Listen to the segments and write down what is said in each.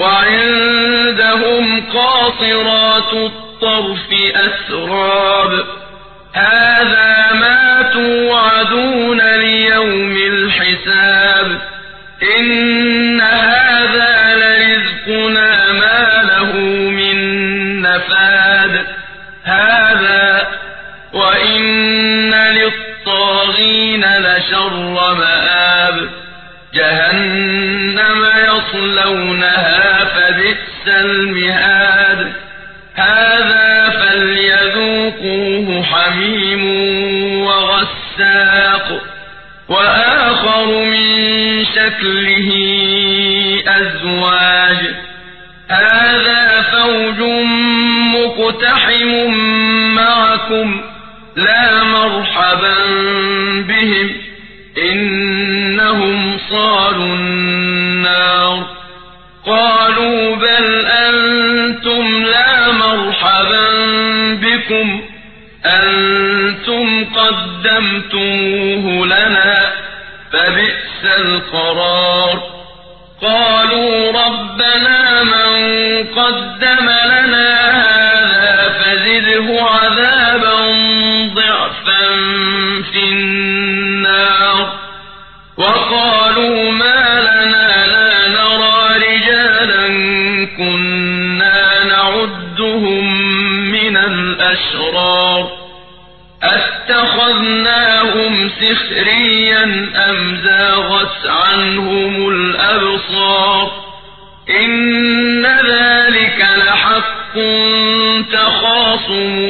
وعندهم قاصرات الطرف أسراب. هذا ما توعدون ليوم الحساب. إن هذا لرزقنا ما له من نفاد. هذا وإن للطاغين لشر مآب. جهنم المهاد. هذا فليذوقوه حميم وغساق. وآخر من شكله أزواج. هذا فوج مقتحم معكم لا مرحبا بهم. إنهم صالوا النار. قالوا بل أنتم لا مرحبا بكم. أنتم قدمتموه لنا فبئس القرار. قالوا ربنا من قدم لنا الأشرار أتخذناهم سخريا أم زاغت عنهم الأبصار إن ذلك لحق تخاصم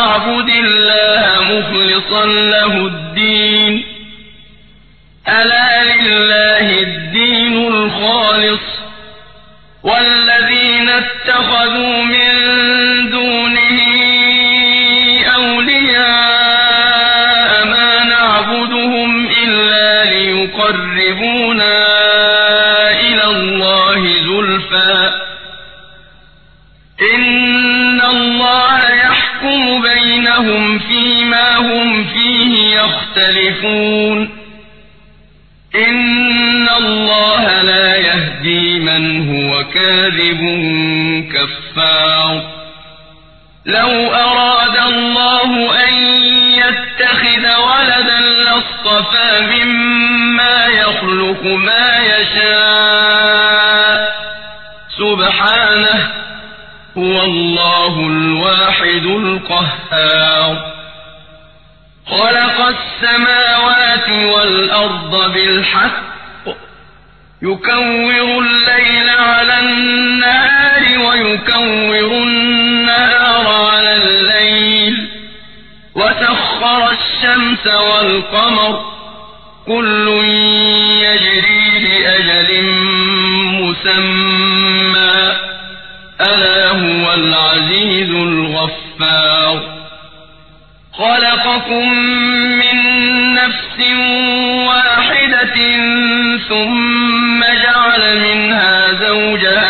فاعبد الله مخلصا له الدين. ألا لله الدين الخالص. والذين اتخذوا من دونه بينهم فيما هم فيه يختلفون. إن الله لا يهدي من هو كاذب كفار. لو أراد الله أن يتخذ ولدا لاصطفى مما يخلق ما يشاء. سبحانه هو الله الواحد القهار. خلق السماوات والأرض بالحق. يكور الليل على النهار ويكور النهار على الليل. وسخر الشمس والقمر. كل يجري لأجل مسمى. العزيز الغفار. خلقكم من نفس واحدة ثم جعل منها زوجها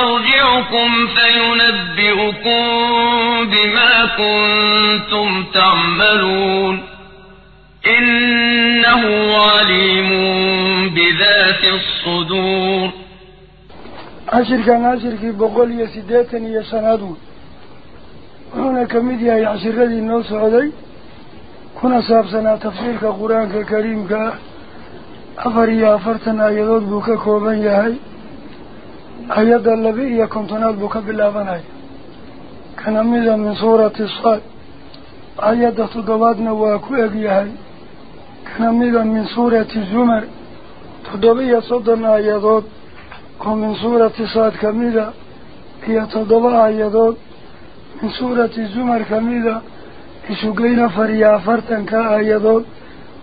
مرجعكم فينبئكم بما كنتم تعملون. إنه عليم بذات الصدور. عشر كان عشر كي بقول يا سيداتن يا سنادون هنا كميديا يعشر الذي النوس علي كنا سابسنا تفسير كقرآن كريم كا. afar iyo afartan aayadood buu ka kooban ayadda toddobaadna waa ku eg yahay kana mida min suurati zumar toddoba iyo soddon aayadood oo min suurati saad kamida iyo toddoba aayadood min suurati zumar kamida isugeyn afar iyo afartanka aayadood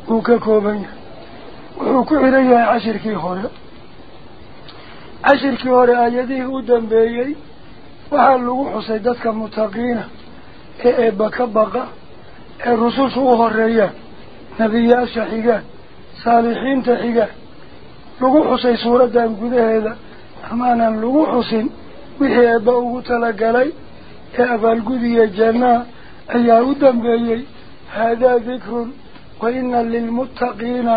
buu ka kooban yahay wuxuu ku xiran yahay cashirkii hore عشر كوار آياته ودن بيهي وحلو حسيدتك المتقين إيه بك بقى الرسول شوه الرئيان نبيات شحيقان صالحين تحيقان لغو حسي سورة دان قده هذا أمانا لو حسين بيهي أبوه تلقى لي كأبا القدية جنة. أيها ودن بيهي هذا ذكر. وإن للمتقين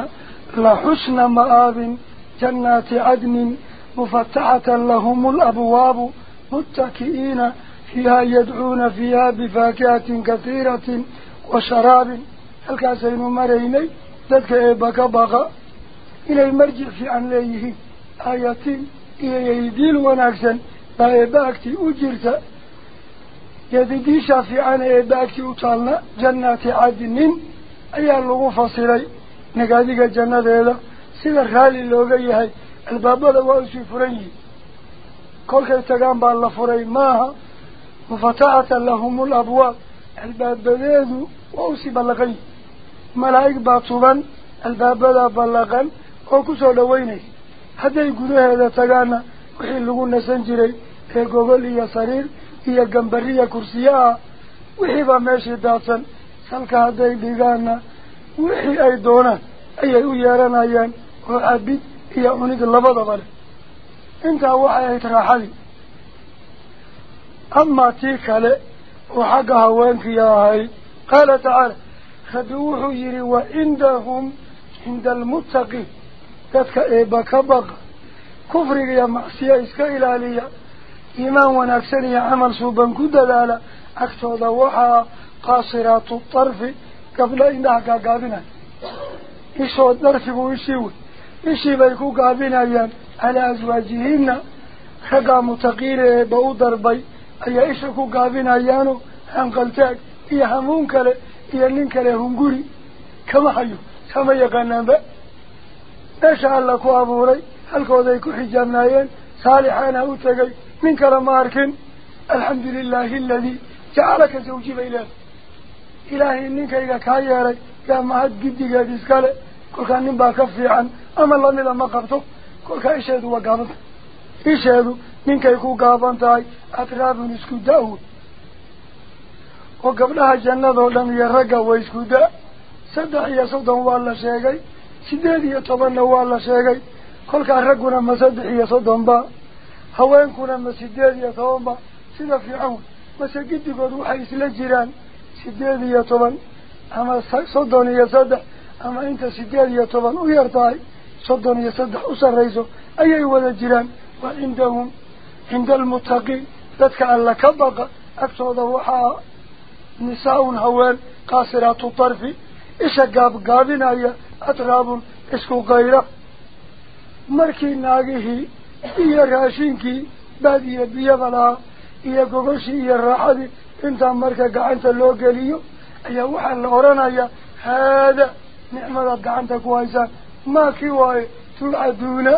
لحسن مآب جنات عدن. مفتحة لهم الأبواب متكئين فيها يدعون فيها بفاكهة كثيرة وشراب. هل كاسين مريني ذاتك إيبك بغى إلى المرجع في عن ليه آياتين إيه يديل ونكسا. لا إيباكتي أجرت. يديشا في عن إيباكتي أطالنا جنات عدن. أي اللغو فصيري. نقاديك هذا الباب هذا وأسي فرنجي. كل كي تقام بالله فري ماها مفتاحة لهم الأبواب. الباب بذيذ وأوسي بلغي ملايك باطبا الباب بذا بلغا وكسو لويني هذا يقول هذا تقانا وحي لغونا سنجري كي قوغل إيا سرير إيا قنبرية كرسياء وحي بماشي داتسا إيا أنيق اللبضة بله انت وحي يتراحلي أما تيكالي وحقها وينك يا هاي قال تعالى خدوه يري وعندهم عند المتقي تتك إيبا كبغ كفر يا معصية إسكا إلالية إيمان ونكسني عمل سوبا كدلالا أكتوض وحا قاصرات الطرف قبل إنها قابنا إيشو إيشي بيكو قابنا على أزواجهن خقا متقير بأو ضربي ayaa isha ku gaabinayaano hanqaltaag iyo hamuun kale iyo nin kale hunguri kama hayo kama yaqaanaanba meesha alla ku abuuray halkooday ku xijaabnaayeen saalixaana u tegay nin kale ma arkin alxamdu lilaahi aladii jacalaka zawji bay leedahay ilaahay ninkayga kaa yeelay yaa mahad giddigeed iskale kolkaa nin baa ka fiican ninkay ku gaaban tahay atraabun isku da-wood oo gabdhaha jannadoo dhan iyo ragga waa isku da- saddex iyo soddon waa la sheegay sideed iyo tobanna waa la sheegay kolkaa ragguna ma saddex iyo soddonba haweenkuna ma sideed iyo tobanba sida fiican wey mase giddigood waxay isla jiraan sideed iyo toban ama soddon iyo saddex ama inta sideed iyo toban u yar tahay u sarrayso ayay wada jiraan wa cindahum cinda almuttaqiin dadka alla ka baqa agtooda waxaa nisaa-un haween qaasiraatu tarfi isha gaabgaabinaya atraabun isku kayra markii naagihii iyo raashinkii baad iyo biyada lahaa iyo gogoshii iyo raaxadii intaa marka gacanta loo geliyo ayaa waxaa la odhanayaa haada nicmadaad gacanta ku haysaan ما كواي تلعدون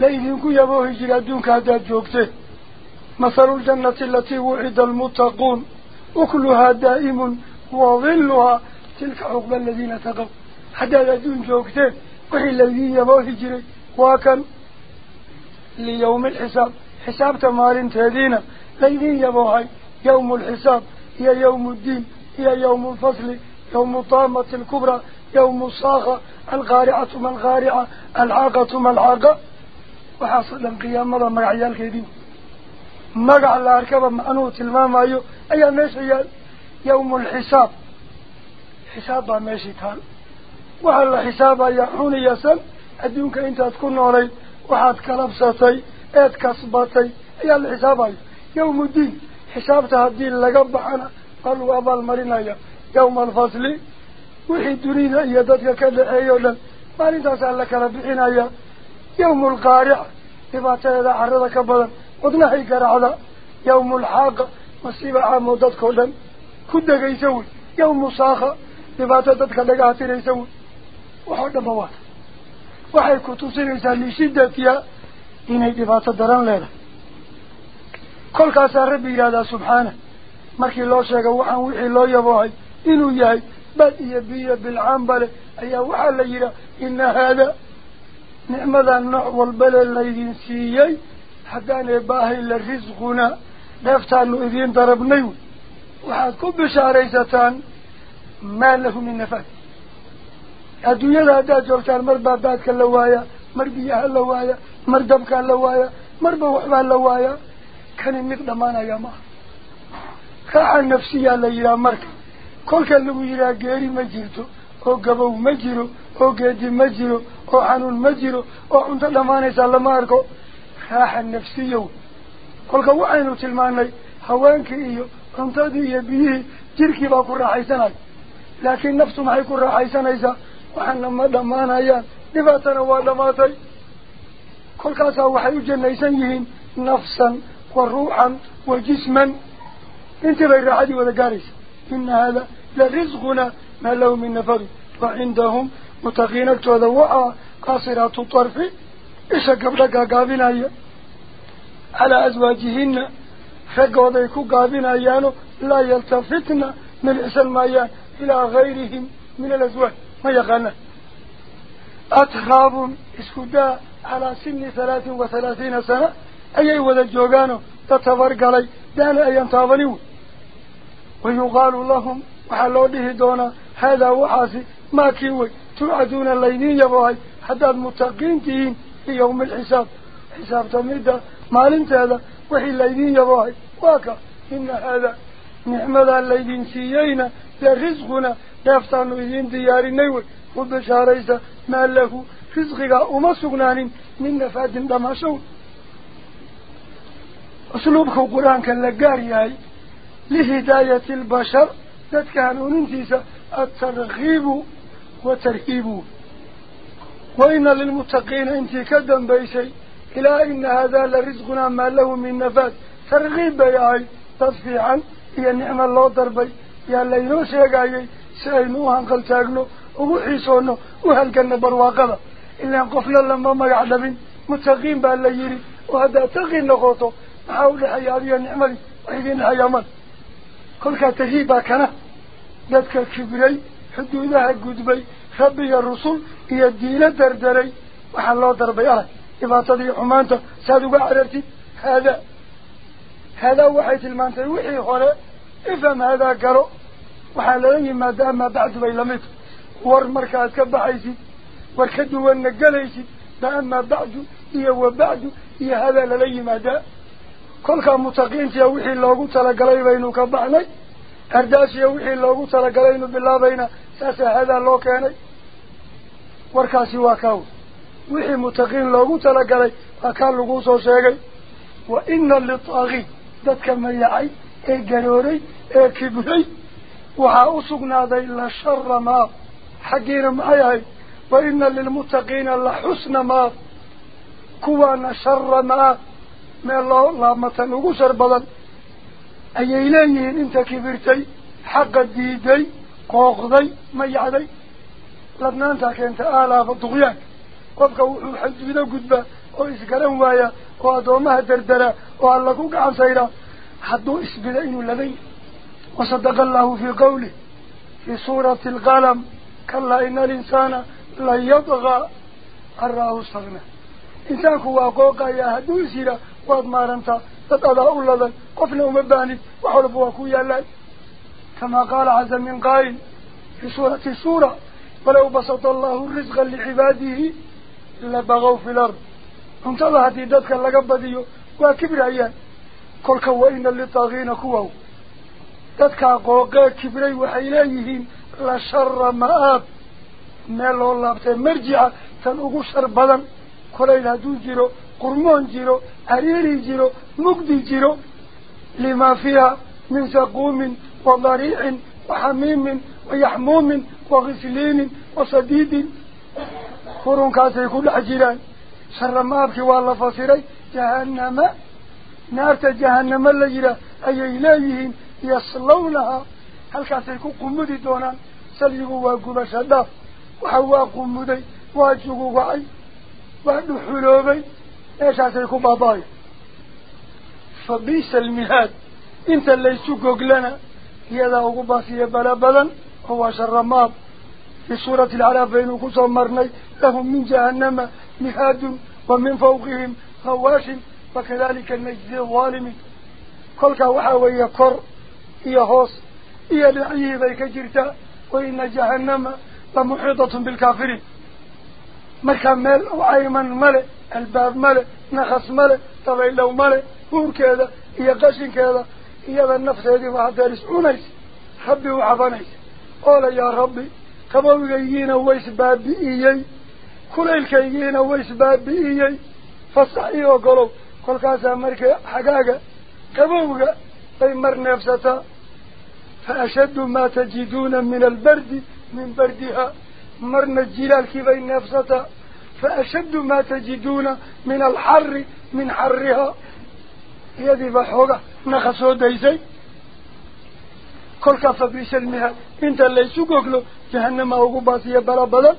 ليذنكو يبوه جلدون كهدا جوكته مثل الجنة التي وعد المتقون وكلها دائم وظلها تلك عقب الذين تقوا حدا لدون جوكته وحي الذين يبوه جري وكان ليوم الحساب. حساب تمارين تهدينا. ليذن يبوه يوم الحساب. هي يوم الدين هي يوم الفصل يوم طامة الكبرى يوم الصاخة الغارعة ما الغارعة العاقة ما العاقة. وحصل القيامة مع عيال كيدين. مقع الأركبة ما أنوت الماما أيو أي ماشي يوم الحساب. حسابها ماشي تال وعلى حسابها يحوني يسن أديوك أنت تكون علي وحد كلبستي أد كسبتي. أي الحساب يوم الدين. حسابتها الدين لقب أنا قالوا أبا المرينة يوم الفصل. وحي الدنيا إيا دادك كلا أيضا ما لنت لك لبعين أيا. يوم القارع. إباتة إذا عرضك بلا. ودنحي قرع لا يوم الحاق. مصيبة عامة ودادك كلا كدك يسوي يوم الصاخة إباتة دادك لك أسير يسوي. وحد موات وحي كتوصير إسان لشدة فيها إني إباتة دران ليلة. كل كاسر ربي هذا سبحانه. ما كي الله شاك وحن وحي الله يبوهي. إنو ياهي بل يبي بالعنبل أي وحال يرى إن هذا نعمة النوع والبل اللي سيئي حتى نباهي لرزقنا. نفتان نؤذين ضربني. وحاكم بشاريزتان ما له من نفات الدنيا لا داجر كان مربع بادك اللوايا مربيها اللوايا مردبك اللوايا مربع وحبها اللوايا كان المقدمان يا ما. خاعة نفسية ليرى مركب كل كلمة يلا جاري مجرو أو جبوا مجرو أو جدي مجرو أو حنون مجرو أو أنت لمان يسال ماركو خاح النفسي كل جو عينه سلمان لي حوانك إيوه أنت ذي يبيه جرك يبكر عيسناك لكن نفسه ما يكون عيسنا إذا وحنا ما لمان يا نبتنا ولا ما تي كل كاسة وحيوجنا يسنيهم نفسا وروحا وجسما انت غير ولا جارس إن هذا لرزقنا ما لو من نفر. فعندهم متغينة وذواء قاصرات الطرف. إسا قبلك قابنا على أزواجهن. فقو ذيكو قابنا يانو لا يلتفتنا من إسان ما إلى غيرهم من الأزواج. ما يغنى. أتخاب إسكدا على سن ثلاث وثلاثين سنة. أي ولد جوغانو تتفرق علي. دان أي أنتابنيو ويقال لهم وحلو به دونا هذا وحاسي ما كيوي تلعدون اللينين يبوهي حتى المتقين تيين في يوم الحساب. حساب تميدة مالين تهلا وحي اللينين يبوهي واكا إن هذا نعمة اللينين سيينا لرزقنا لفتانو ديار النيوي نيوي وبشاريسة ما له رزقك أما سقنان من نفات دمشون أسلوبك القرآن كان لقاري لهداية البشر تتكهنون انتيسا الترغيب وترهيب وإن للمتقين أنتي كدن بيسي إلا إن هذا لرزقنا ما له من نفاذ. ترغيب يا بيعي تصفيعا هي النعمة الله ضربي يا اللي نوسيق عيي سأينوها انقل تاقلو وحيسونو وهل كان برواقضة إلا انقفل لما ما يعلمين متقين بها اللي يري وهذا تقين لغوته حول حياري النعمة وحيدين حيامات كل كتجيبا كنا ذاتك الكبري حدو إذا قدبي خبي الرسول هي الدين دردري وحال الله دربيها إما تضيع مانتا سادوا عررتي هذا هذا وحي المانتا وحي خورا إفهم هذا قرأ وحالين ما دام ما بعد بيلمت ورمرك أتكب حيثي وكدو ونقليسي دام بعد هي وبعد هي هذا للي ما دام كل كان متقين تيا وحي الله قلت لقلي بينو كبعني loo keenay warkaasi waa kaaw wixii mutaqiin loogu talagalay waa kaa laguu soo sheegay wa ina litaagi dadka mayacay ee garooray ee kibray waxaa u sugnaaday la shara maab xaggiina maxay ahayd wa ina lilmuttaqiina la xusna maab kuwaana shara maab meel loo laamatan ugu shar badan ladnaantaa keenta aalaaba duqyaanka qofka wuxuu xaduudo gudbaa oo isgaran waaya oo addoomaha derderaa oo alla ku gacan sayraa hadduu isbida inuu ladan yahay wasadaqa allahu fii qawlih fii suurati alqalam kalaa ina alinsaana la yadgaa an ra'ahu istagna insaanku waa qooqayaa hadduu is yihaa waad maarantaa dad adaa u ladan قفل ومباني وحرفوا كويا لأن كما قال عز من قائل في سورة السورة فلو بسط الله الرزق لعباده لبغوا في الأرض. انتظر هذه الدكة لقبضيه وكبر أيان كل كوين للطاغين كواه. دكة قوقا كبري وحيليهين لشر مآب مالو الله بتاين مرجع تنقو شر بلن كلين هدو جيرو قرمون جيرو عريري جيرو مقدي جيرو. لما فيها من سقوم وضريع وحميم ويحموم وغسلين وصديد فرون كاسي كل عجيران شر ما أبكي والله فصيري. جهنم. نار جهنم اللجرة أي إلهيهم يصلونها. هل كاسي كو قمدي دونا. سليقوا وقوم شداف وحوا قمدي واجقوا وعي. وحلو حلوبي. إيش عسيكم بابايت biisa almihaad inta laysu goglana iyadaa ugu baasiya bala badan oo waa sharamaab في سورة العراف بين كسو مرني لهم من جهنم مهاد ومن فوقهم غواش وكذلك نجزي الظالمين كلك وحاوية كر هي هوس. هي لعيه بيك جرتا وإن جهنم لمحيطة بالكافرين. مكان مال وعيمن ملء الباب ملء نخص ملء طبيلو ملء هور فور كذا هي قش كذا هي النفس هذه واحد دارس أونيس حبي وعفانيس قال يا ربي كبر جيينا ويس باب إيه كل الكيينا ويس بابي إيه فصحيه قالوا كل كاس أمريكا حقاقة كبوغا طيب مر نفسها فأشد ما تجدون من البرد من بردها. مر الجلال كي بين نفسها فأشد ما تجدون من الحر من حرها. Xooga naqa soo daysay kolkaa fabisalmiha inta laysu goglo jahanama ugu baasiya bala badan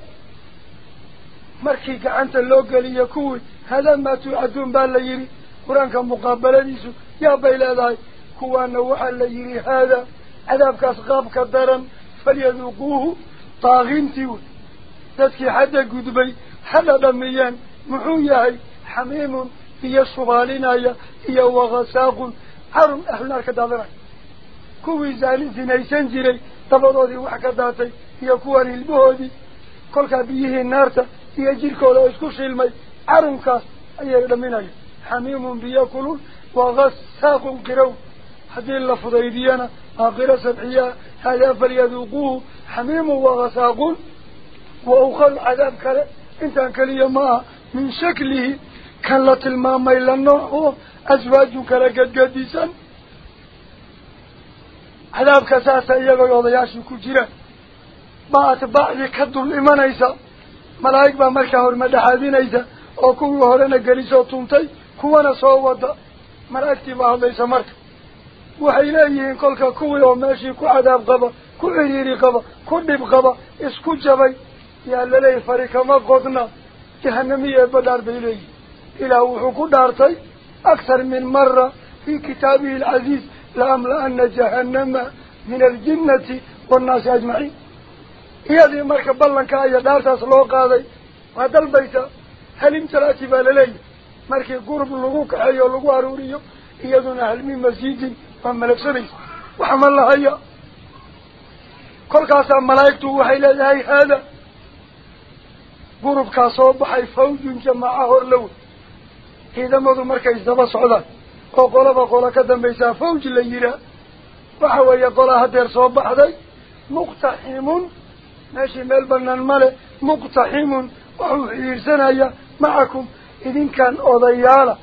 markii gacanta loo geliyo kuwii hadaa maa tuucaduun baa la yidhi qur-aanka muqaabaladiisu yaa bay leedahay kuwaana waxaa la yidhi haadaa cadaabkaas qaabka daran falyaduuquuhu daakintii wey dadkii xadda gudbay ha dhadhamiyeen muxuu yahay xamiimun هي صغالين يا هي وغساق حرم أهل النار كدابرة. كوي زالين زنيسان جري تفضودي وحكا داتي. هي كوان البهودي. كل بيه النار هي جيل كولا اسكوش المي حرم كاس. أي رمينا حميم بيأكلون وغساق كرو. حدين لفضيدينا آخر سبعية. هيا فليذوقوه حميم وغساق وأخل عذاب كلا. إنسان كلي ما. من شكله. Gadgadisan cadaabka saasa iyagoo odayaashii ku jiraan baa atbaacdii ka dul imanaysa malaa'ig baa markaa horma dhexaadinaysa oo kuwii horena gelisoo tuntay kuwana soo wada malaa'igtii baa hadlaysa marka waxay leeyihiin kolka kuwii oo meeshii ku cadaab qaba ku ciriiri qaba ku dhib qaba isku jabay yaa laleeyahy fari kama qodna jahanamiya eeba dhaar bay leeyihin إلى وحكو دارتي أكثر من مرة في كتابه العزيز لأملا أن جهنم من الجنة والناس أجمعين. هي ذي مركب بلنك أي دارتا سلوك هذا. البيت هل امتلاتي بالليل مركب قرب لغوك أي لغو عروري هي ذونا هل من مسجد فملك سبيس وحمل الله هيا. كل قاسة ملايكته وحي لذي هذا. قرب قاسة وحي فوج جماعة اللون هيدمدو مركي زبا سودا أو قولبا قولا كدنبيسا فوج ليرا فحوى يقولا هدير صوبح داي مقتحيم ماشي ملبن المال مقتحيم وحوحير سنايا معكم. إذن كان أضيالا.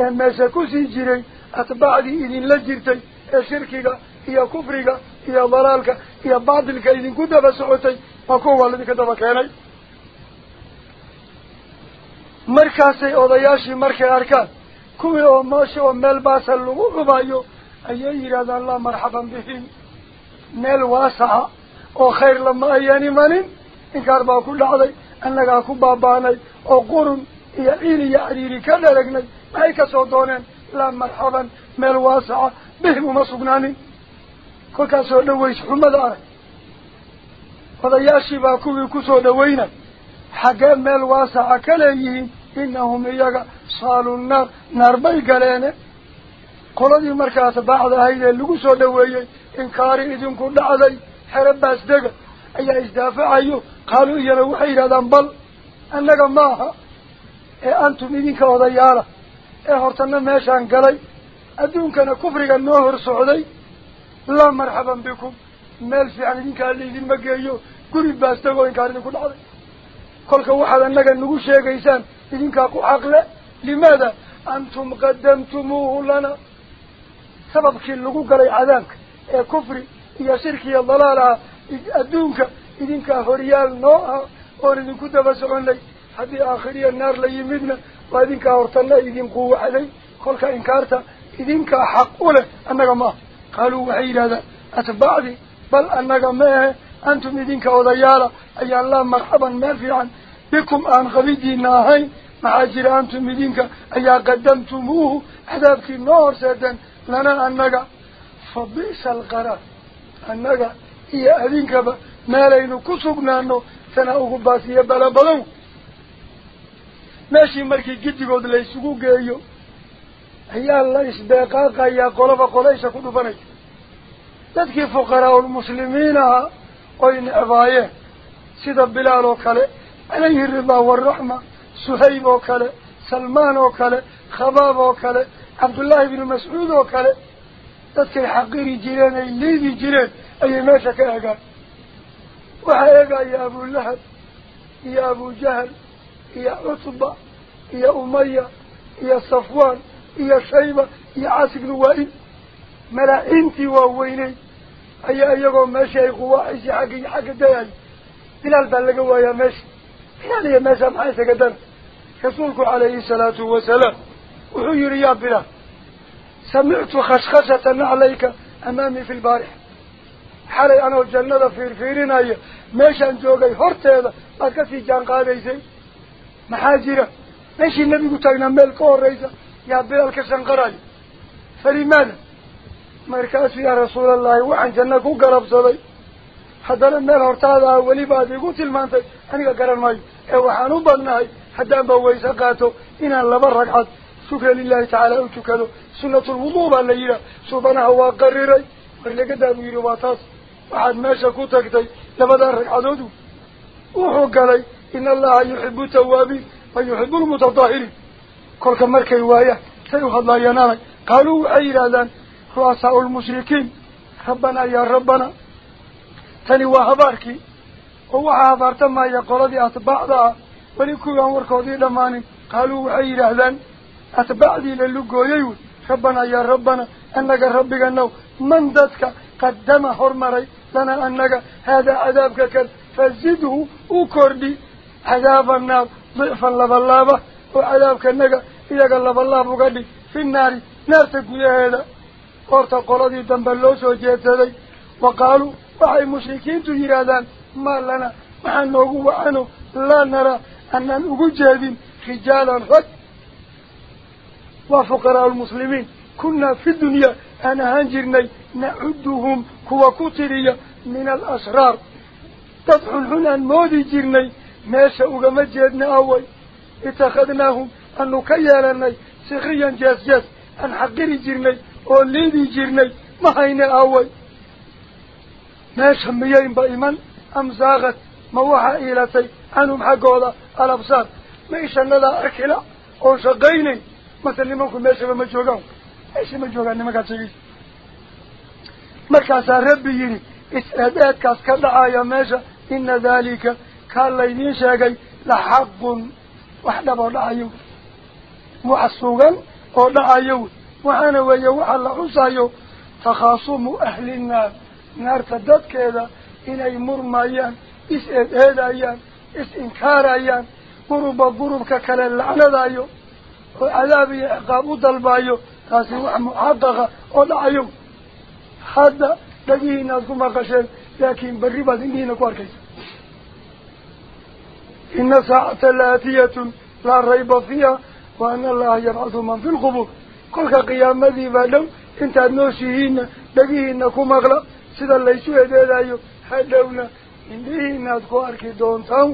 أما سكوسي جيري. أتبعدي إذن لجيرتي الشركي يا كفري يا ضلالك يا بعض الكائنين كده بسعوتي فكوه الذي كده بكيني cubayo ayay yidhahdaan laa marxaban bihim meel waasaca oo khayr lama ayaan imanin inkaar baa ku dhacday annagaa ku baabaanay oo qurun iyo ciil iyo cariiri ka dharagnay maxay kasoo dooneen laa marxaban meel waasaca bihim uma sugnaanin kolkaasoo dhaways xumada arag odayaashii baa kuwii kusoo dhawaynay xaggee meel waasaca ka leeyihiin inahum iyaga saalu naar naar bay galeene qoladii markaa atbaacda ahayd ee lagu soo dhaweeyey inkaari idinku dhacday xero baasdega ayaa isdaafacayo qaaluu iyana waxay yidhahdaan bal annaga maaha ee antum idinka odayaala ee hortana meeshaan galay adduunkana kufriga noo hor socday laa marxaban bikum meel fiican idinkaa laydinma geeyo guri baasdego inkaar idinku dhacday kolka waxaad annaga nagu sheegaysaan إذن كاكو عقل لماذا؟ أنتم قدمتموه لنا. سبب كي اللقوك لي عذانك. يا كفري إيه يا شركي إيه يا ضلالة أدونك. إذن كاكو ريال نوعا أريد أن كتب سعون لي. حتى آخرية النار لي مدنا وإذن كاكو إذن قوة علي. خلق إنكارتا. إذن كاحق أولا أنك ما؟ قالوا وحيد هذا. أتبعدي بل أنك ما؟ أنتم إذن كاوضيالة أي الله مرحبا ما في qabidiina ahayn maxaa jira antum idinka ayaa qadamtumuuhu cadaabkii noo horseedeen lana annaga fa bi'sa alqaraar annaga iyo adinkaba meelaynu ku sugnaano tana ugu baasiyo bala badan meeshii markii giddigood la isugu geeyo ayaa la isbeeqaaqayaa qolaba qolaysha ku dhufanaysa dadkii fuqaraa'ulmuslimiin ahaa oy necbaayeen sida bilaal oo kale suhayb oo kale salmaan oo kale khabaab oo kale cabdullaahi ibnu mascuud oo kale dadkay xaqiri jireen ay liidi jireen ayay meesha ka egaan وحيقى يا أبو اللهب يا أبو جهل يا عطبة يا أمية يا صفوان يا شيبة يا بلقوا يا يا ماشي محايسة قدر رسولك عليه الصلاة والسلام وحير يا بلال سمعت خشخشة عليك أمامي في البارح. حالي أنا الجنة في الفيرين أي ماشان جوغي هرتيدا أكسي جان قاديسي محاجرة. ماشي النبي يا يا حدنا ميل هرتادا ولي بعد قلت المانتي أنا قرن ماي. وحانو بدناي حتى بويسا قاتو. إن الله بركات شكرا لله تعالى وشكرا. سنة الوضوء الليلة سبحانه وقرري ورلك دابو يرواتاس وحد ماشا كوتاكتي لبدا ركعدودو. وحوق لي إن الله يحب التوابين ويحب المتطهرين. كل كمركي وايا سيوخذ الله ينالي قالوا تاني وهباركي هو هبارتا ما يقول دي أتباعدا ولكو ينوركو دي دماني قالوا عيرادا أتباعدي للقويون ربنا يا ربنا أنك ربك النو من ذاتك قدم حرمري لنا أنك هذا عذابك كان فزده وكردي عذاب النار ضعفا لبالله وعذابك أنك إذا قال لبالله قدي في النار نار تقول هذا قرط قردي دنبلوس وجيتدي وقالوا وحي مشركين تجيرادان ما لنا محن نوغو وعنو لا نرى أننا نوغو جادين رجالا حد وفقراء المسلمين كنا في الدنيا أنا هنجرني نعدهم كوا كترية من الأسرار. تضحن هنا مودي جرني ماشا أغمجدنا أول اتخذناهم أن نكيالني سخريا جاس جاس أن حقري جرني وليدي جرني ما هين أول ماشا ميين بإيمان أم زاغت موحى إيلتي عنهم حقوضا الأبصار ما إيشان لا أكلا أو شقيني مثلا لمنكم ماشا ما جوغان إيش ما جوغان نما كاتشيس مركاسا ربي يري اسعدادكاس كدعايا ماشا إن ذلك كان ليدين شاقي لحق وحدا بودعايو وحسوغا ودعايو وحانا ويا وحلا عصايو تخاصم نار تدد كذا إن أي مرمى يان إس هذا يان إس إنكار يان قرب قرب ككل العنا دايو وعذابي قابود البايو تاسو معضغة ودعيو. حدا تجيه الناس كما قشل لكن بالربا زمينة كواركيس. إن ساعة الآتية لا ريب فيها وأن الله يبعث من في القبور. كل قيام ذي بالو إنت نوشيهين تجيه الناس كما sida laysu edeedayo hadhowna indhihiina aad ku arki doontaan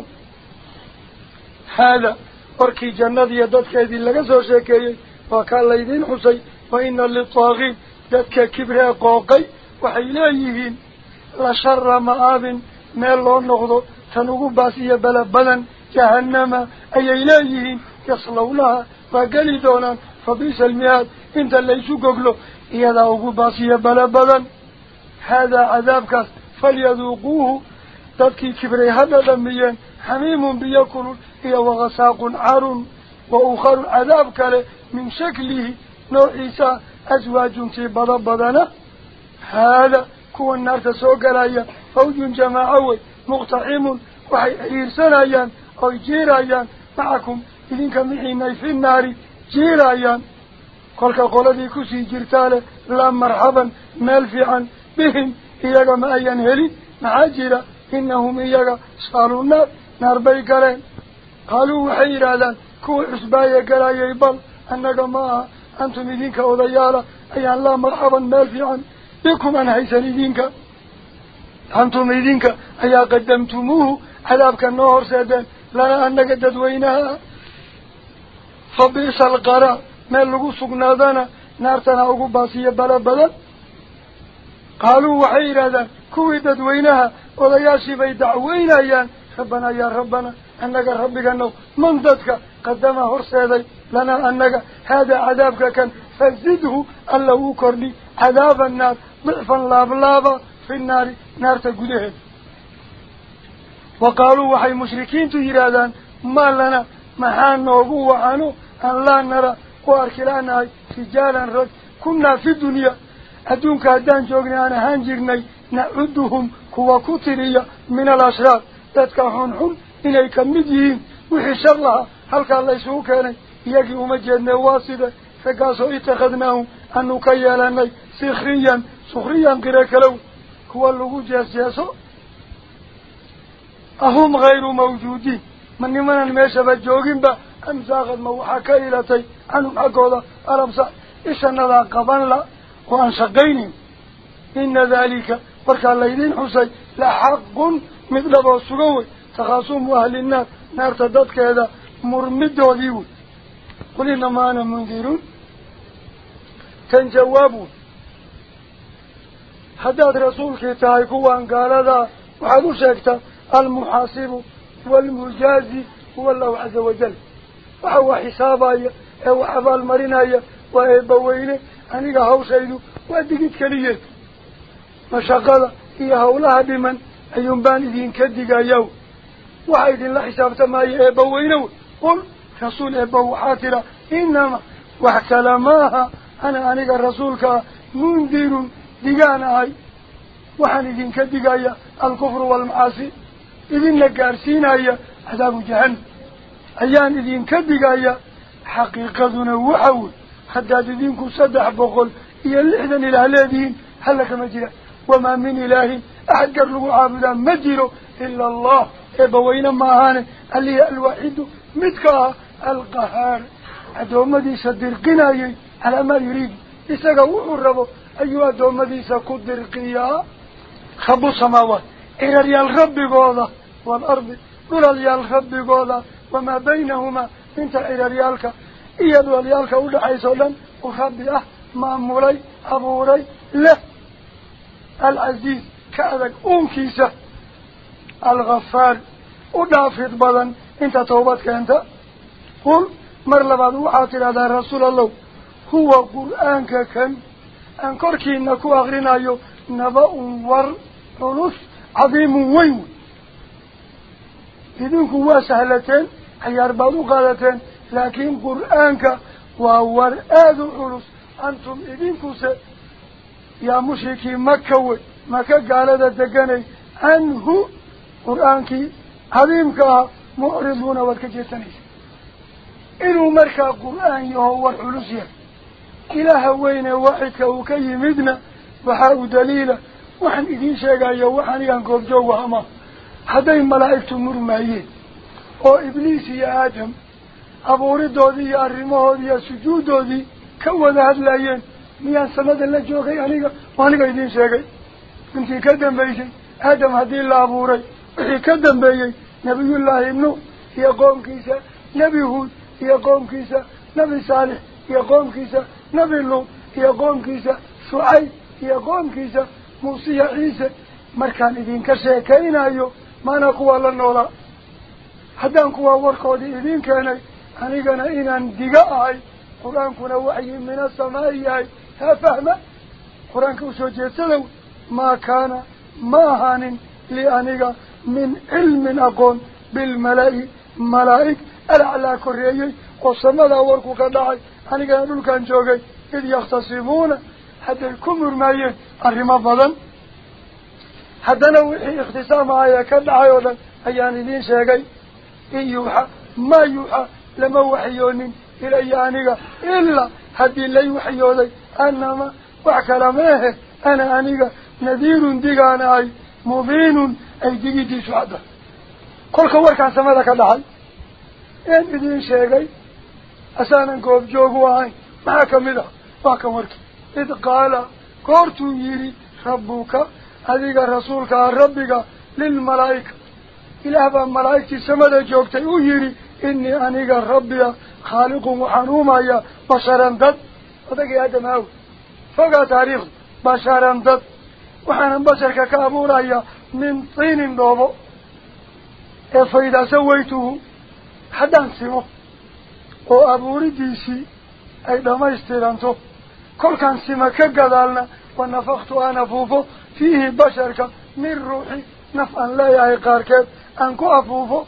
haada warkii jannadiiyo dadkeedii laga soo sheekeeyey وكان ليدين حسي وإن للطاغين ذاتك كبرى قوقي وحيليهين لشر مآب ميلو النغضو تنقو باسية بلا بدن جهنم أي إليهين يصلونها وقلدونا فبيس المياد انت اللي قبله إذا أقو باسية بلا بدن هذا عذابك فليذوقوه. تذكي كبري هذا دميا حميم بيكل إيا وغساق عار وأخر عذاب كله من شكله نوع عيسى. أزواج في بضا بضنا هذا كو النار تسوق لأيان فوج جماعوي مقتحم وحي سرايان أو جيرايان معكم. إذن كمحين في النار. جيرايان لا بهم إياك ما ينهلي معاجرة إنهم إياك صاروا النار نار بيكرين قالوا وحيرالا كو عسبايا قرايا بل أنك ما أنتم إذنك أضيالا أي الله مرحبا مالفعا بكم أن حيسان إذنك أنتم إذنك أي قدمتموه عذابك النهر سيدان لنا أنك تدوينها فبئس القرار meel lagu sugnaadana naartana ugu baasiya bala badan قالوا وحي وحيرا كوي تدوينها وضياشي بي دعوين ايان ربنا يا ربنا أنك ربك أنه من ددك قدم هرسي لنا أنك هذا عذابك كان. فزده الله وكرني عذاب النار ضعفا لاب لاب في النار نار تقوده. وقالوا وحي مشركين تهيرادان ما لنا محان نوغو وحانو أن لا نرى قوار كلانا سجالا رج كنا في الدنيا أدونك أدان جوغني أنا هانجرني نعدهم كوا كترية من الأشرار. تتكحون حن إليك مديين. وحي شر لها كان الله يسوكاني يجي أمجدنا واصدة فقاسوا اتخذناهم أنه كيالاني سخريا. سخريا قراك لو. كوا اللغو جاسياسو أهم غير موجودين. من نمان الميشة بجوغين با. أمساقد موحكا إلتي عنهم حقوضا أرمسا إشان ذا قبان لا وأنشقين إن ذلك بركا الليلين حسي لحق مثل بوسقوي تخاصم أهل النار. نار تددك هذا مرمد وديوي قل إنما أنا منذرون تنجوابون حداد رسولك تايكوان قال هذا وحدو شكتا المحاسب والمجازي هو الله حبال مرينايا وإبوينه أنيقا هوسيدو وأدقيت كليات مشاقلة هي هولها بمن أيوم بان إذين كدقا يو. وحيد الله حسابت ما إبوينه قل رسول إبو حاترة. إنما وحكلماها. أنا أنيقا رسولك منذر دقانا هاي. وحن إذين كدقا الكفر والمعاصي. إذن لقارسين هيا. عذاب جهنم. حتى إذنكم صدح بقول اللحظن إلى الذين هلك مجرى وما من إله أحد قرلوا عابدا مجرى إلا الله. إبوين ماهان اللي الوحيد. متكا القهار. أدوم صدر قناي على ما يريد. إساقوا الرب أيها أدوم دي سكدرقيا خبو السماوات إلى ريال ربي قوضة والأرض. إلى ريال ربي إيادوا ريالك أولا عيسولا وربي أه مامولي أبوري له العزيز كأذك أمكيسة الغفار ودافت بدن انت توبتك انت قل مر لبعض وحاطر هذا رسول الله هو قرآنك كان أنكركي إنكو أغرنا نبأ ور علوس عظيم وين waa sahlateen cayaar baad u qaadateen mushrikii maka wey maka gaalada deganay canhu qur-aankii cadiimka ahaa mucriduuna waad ka jeesanaysa inuu markaa qur-aan yaho war culus yahay ilaaha weyne waxidka uu ka yimidna waxaa u daliila waxaan idiin sheegayo waxaan igaan goobjooga ama hadday malaa'igtu murmaayeen oo ibliis iyo aadam abuuridoodii iyo arrimahoodii iyo sujuuddoodii ka wada hadlayeen miyaan samada la joogay aniga aniga idiin sheegay intii ka dambaysay aadam haddii la abuuray wixii ka dambeeyey nebiyullaahi nuux iyo qoomkiisa nebi huud iyo qoomkiisa nebi saalix iyo qoomkiisa nebi luud iyo qoomkiisa shucayb iyo qoomkiisa muuse iyo ciise markaan idinka sheekaynayo maana kuwaa la noolaa haddaan kuwaa warkoodii idiin keenay waxyi min asamaa'i yahay haa fahma qur-aanka usoo jeedsadow maa kaana ma ahaanin li aniga min cilmin aqoon bilmala-i malaa'ig alaclaa korreeyey oo samadaa warku ka dhacay anigana dhulkaan joogay id yakhtasimuuna hadday ku murmaayeen arrimo badan haddana wixii ikhtisaamahaya ka dhacay oo dhan ayaan idiin sheegay in yuuxa maa yuuxa لما وحيوني إلى يانجا إلا حد لي وحيوني أنما وعكلامه أنا أنيجا نذير دجان أي مبين أي دقيتي سعدة كل كوار كان سماه كده حال إن بدين شيء جاي أسانا كوب جوجو هاي ما كملا ما كمرك إذ قال كورتو يري ربك هذا رسولك ربك للملائكة. إلى هذا الملائكة سماه جوجته يري إني أنيق ربي خالق وحنوما يا بشرا دد هذا يا دماغ فقا تاريخ بشرا دد وحنا بشر كابورا يا من طين دوبو. فإذا سويته. حدا سيمو. أو أبوري ديسي أي دما استيرانتو. كل كان سيما كغدالنا ونفخت أنا فوفو. فيه بشرك من روحي. نفعا لا يا قاركت أنكو أفوفو.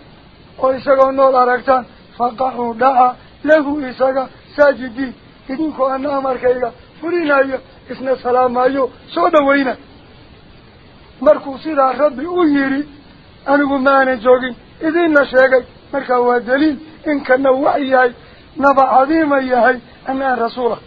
وإساقوا النور أركتان فقعوا دعا له إساقا ساجدين إذنكو أن أمر كيغا فرينا أيو إسنا سلام أيو سودا وينا مركو سيدا ربي أيري أنه ما نجوغين إذن نشيغي مركا هو دليل إن كان وحيهي نبع عظيم أيهي أنا رسوله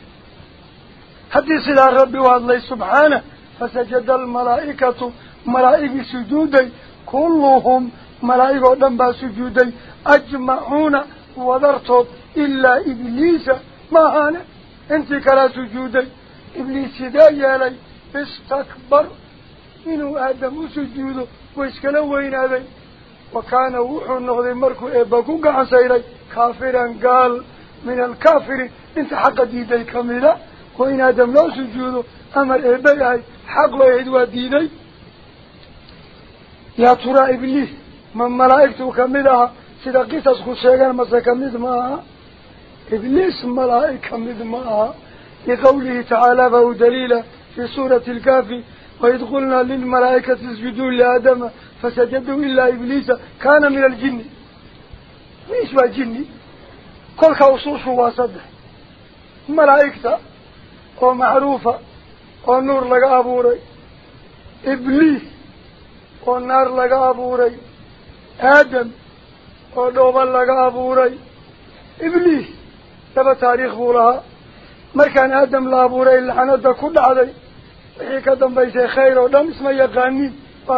حديث إلى ربي والله سبحانه فسجد الملائكة ملائكة سجودي كلهم ملائكة دنبا سجودي أجمعون وذرتهم إلا إبليس. ما هانا انت كلا سجودي إبليس دايا لي. استكبر. إنه آدم سجوده. وإسكنا وين هذا؟ وكان وحو النغضي مركو إباكو قعن سيري كافرا قال من الكافر انت حق ديدي كاملة. وإن آدم لا سجوده. أمر إبايهي حق ويهدوا ديدي يا ترى إبليس من ملائكته كمدها سيدا قصص خشيغان مسا كمد معها إبليس ملائكة كمد معها لقوله تعالى فهو دليل في سورة الكافي وإذ قلنا للملائكة اسجدوا لآدم فسجدوا إلا إبليس كان من الجن. ليش ما جني كل كوصوص واسده ملائكة ومعروفة ونور لقى أبوري إبليس آدم ودوبا لقى أبوري إبليس تبا تاريخ بولها مركان آدم لا أبوري اللعنة كل عدي وحي كدن بيسي خير ودم اسمه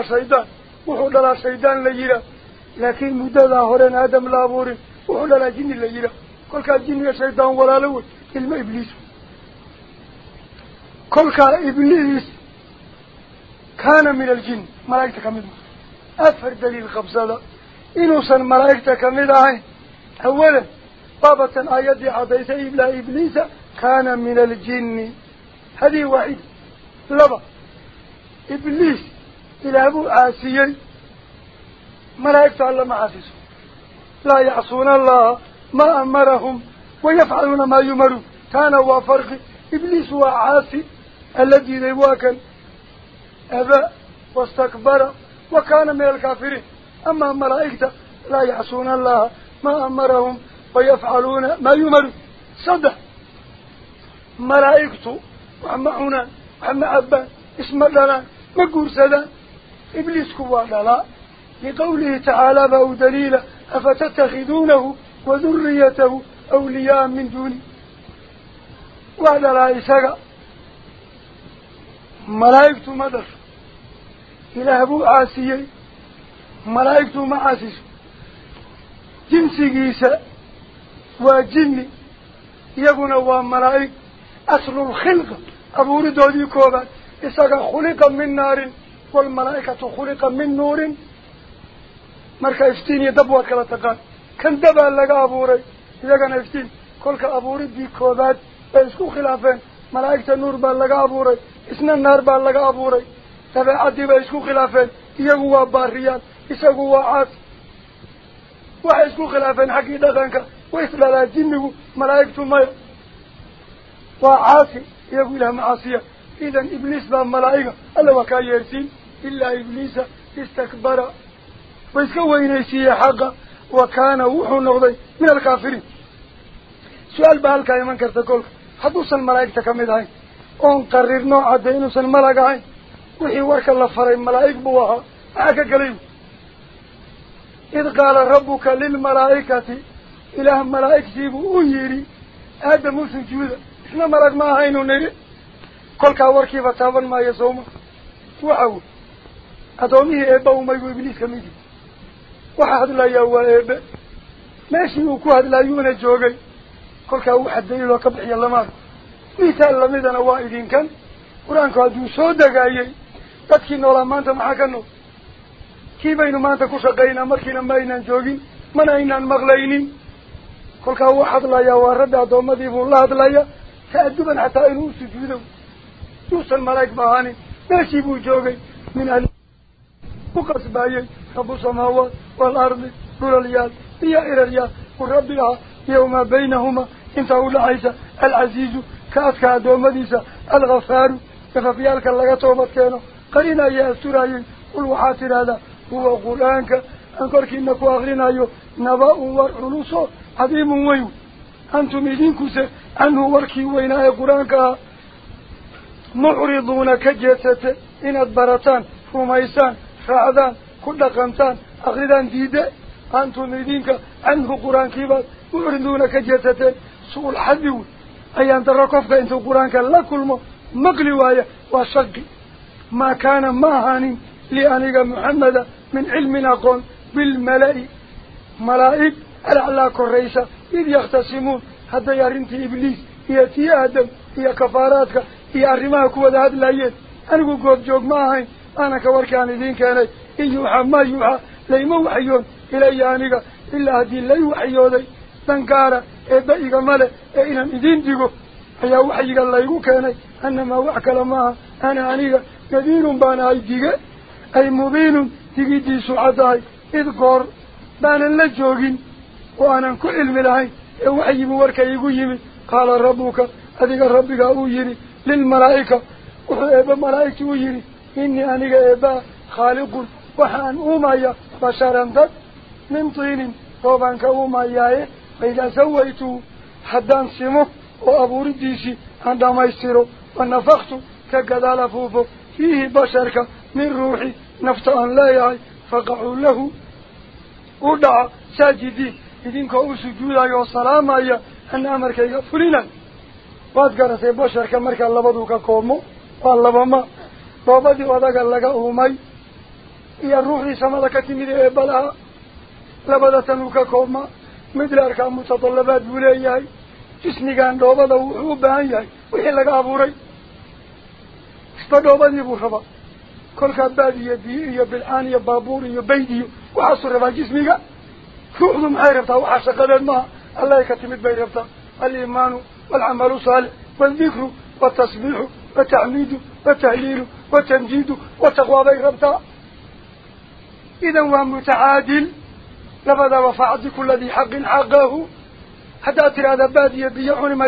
shaydaan wuxuu dhalaa shaydaan la yihaa laakiin muddadaa horen aadam la abuurin wuxuu dhalaa jinni la yihaa kolkaa jinniga shaydaan walaalo wey ilmo ibliis kolkaa ibliis kaana min aljin malaa'igta kamid ma أفر دليل قبصده إنه سن ملايكتا كمدعه أولا بابا آيات حديثة إبلا إبليس كان من الجن. هذه واحد. لبا. إبليس إلى أبو آسيي ملايكتا الله معافظ لا يعصون الله ما أمرهم ويفعلون ما يمروا كان هو فرق. إبليس وعاسي الذي ذي واكل أبا واستكبر. وكان من الكافرين. أما ملائكة لا يعصون الله ما أمرهم ويفعلون ما يمرون صدق. ملائكته وعمعنا وعم أبا اسم لنا مقور سدان إبليس كوانا لقوله تعالى بأو دليل أفتتخذونه وذريته أولياء من دوني. وهذا لا إساق ملائكة مدر إلى أبو عاسيي ملائكة معاسس جنسي جيسا وجني يقول هو ملائك أصل الخلق أبو ردو دي كوبا إساق خلق من نار والملائكة خلق من نور مركا افتين يدبوا كلا تقال كان دبا لغا أبوري إذا كان افتين كلك أبوري دي كوبات بيسكو خلافين ملائكة نور با لغا أبوري اسنا النار با لغا أبوري تبعات دي بيسكو خلافين يقوا باريان يسقوا عاس وحيسكو خلافين حقيقة ذنك وإسلالا جنه ملائكة مير وعاسي يقول لها معاصية إذن إبليس با ملائكة ألا وكا يرسين إلا إبليس استكبر. ويسكو إنيسي حقا. وكان وحو النغضي من الكافرين. سؤال بهالك يمن كرتكولك. حدوث oon qarirno cadday inuusan malag ahayn la faray malaa'ig buu ahaa maxaa ka gelay id qaala rabbuka lilmalaa'ikati ilaah malaa'igtiibuu u yidhi aadamu sujuuda isna malag ma ahaynu nidhi kolkaa warkiiba taaban maayo sowma waxa wey addoomihii eebba umaygu ibliis ka mid yihi waxa hadlayaa waa eebe meeshii uu ku hadlaayuuna joogay kolkaa waxa daliiloo ka bixiya lamaada misaal lamidana waa idinkan qur-aanku hadduu soo degaayey تكي نولا مانتا محاكنو كيما إنو مانتا كشاقين أمركي لما إنا نجوغين منا إنا المغلين كلها واحد لايا وارد عدو مذيب الله لايا تأدبا حتى إنو سجودو جوس الملايك بهاني ناشيبو جوغي من أهل مقص بايي خبو سماوات والأرض رلاليات إيا إرليا وربها يوما بينهما انت أولا عيسى العزيز كأسك عدو مذيسى الغفار كففيالك اللغة ومتكينه كأسك دومديسا الغفار كففيالك لغا توبت كينو قرينا يا أسترايين قل وحاتر هذا. هو قرآنك. أنكركي نكو أغرنايو نباء ورعلوصو عظيم ويو. أنتم إذنكوس أنه وركي ويناي قرآنك. معرضون كجيسة إن أدبرتان رميسان فعدان كل قمتان أغردان ديدة أنتم إذنك. عنه قرانك معرضون كجيسة سوء الحديو أي أن تركفك أنتم قرآنك. لا كل مقلي وايا وشقي ما كان ماهاني لأنك محمد من علم أقول بالملائي ملائك الأعلى كريسة. إذ يختصمون. حتى يرنتي إبليس. هي تي آدم. هي كفاراتك. هي أرماها كوة هذا الأيات أنا قد جوج ماهين أنا كوركان دين كان إن يوحى ما يوحى. ليما وحيون. إلي آنك إلا هدين لي وحيوني تنكارا إبا إيقا مالا إينا إذين ديقو أيها آنك نذير بانا أي مبين تيجي دي سعداي إذ قر بانا لجوغين وأنا كل علم لهي وحي مورك يقول قال ربك أذيك ربك أويني للملائكة وحيب ملائكة أويني إني أنيك إبا خالق وحان أومايا بشارا ذات من طين طوبان كأومايا فإذا سويته حدان سمه وأبو رديسي عندما يستيرو ونفخت كقدال فوفو. فيه بشرك من روحي نفط لا يعي. فقعوا له ودع ساجدين إذن كو سجودا يا أن أمرك يغفلنا واد قرسي بشرك مركا لبدو كومو. والله ما بابدي ودك لك أمي يا روحي سمدك تمد إبلا لبدا تنوك كوما مثل أركان متطلبات بولياي جسمي فدوبدي بوشبا كل كبادي يدي يا بالعان يا بابور يا بيدي وحصر ربا جسمي روحه محي ربطا وحاشا قدر ما الله يكتمد بي ربطا الإيمان والعمل صالح والذكر والتصبيح والتعميد والتهليل والتمجيد والتقوى بي ربطا إذا هو متعادل. لفظ وفعد كل ذي حق حقه. حتى أترى هذا بادي بيعوني ما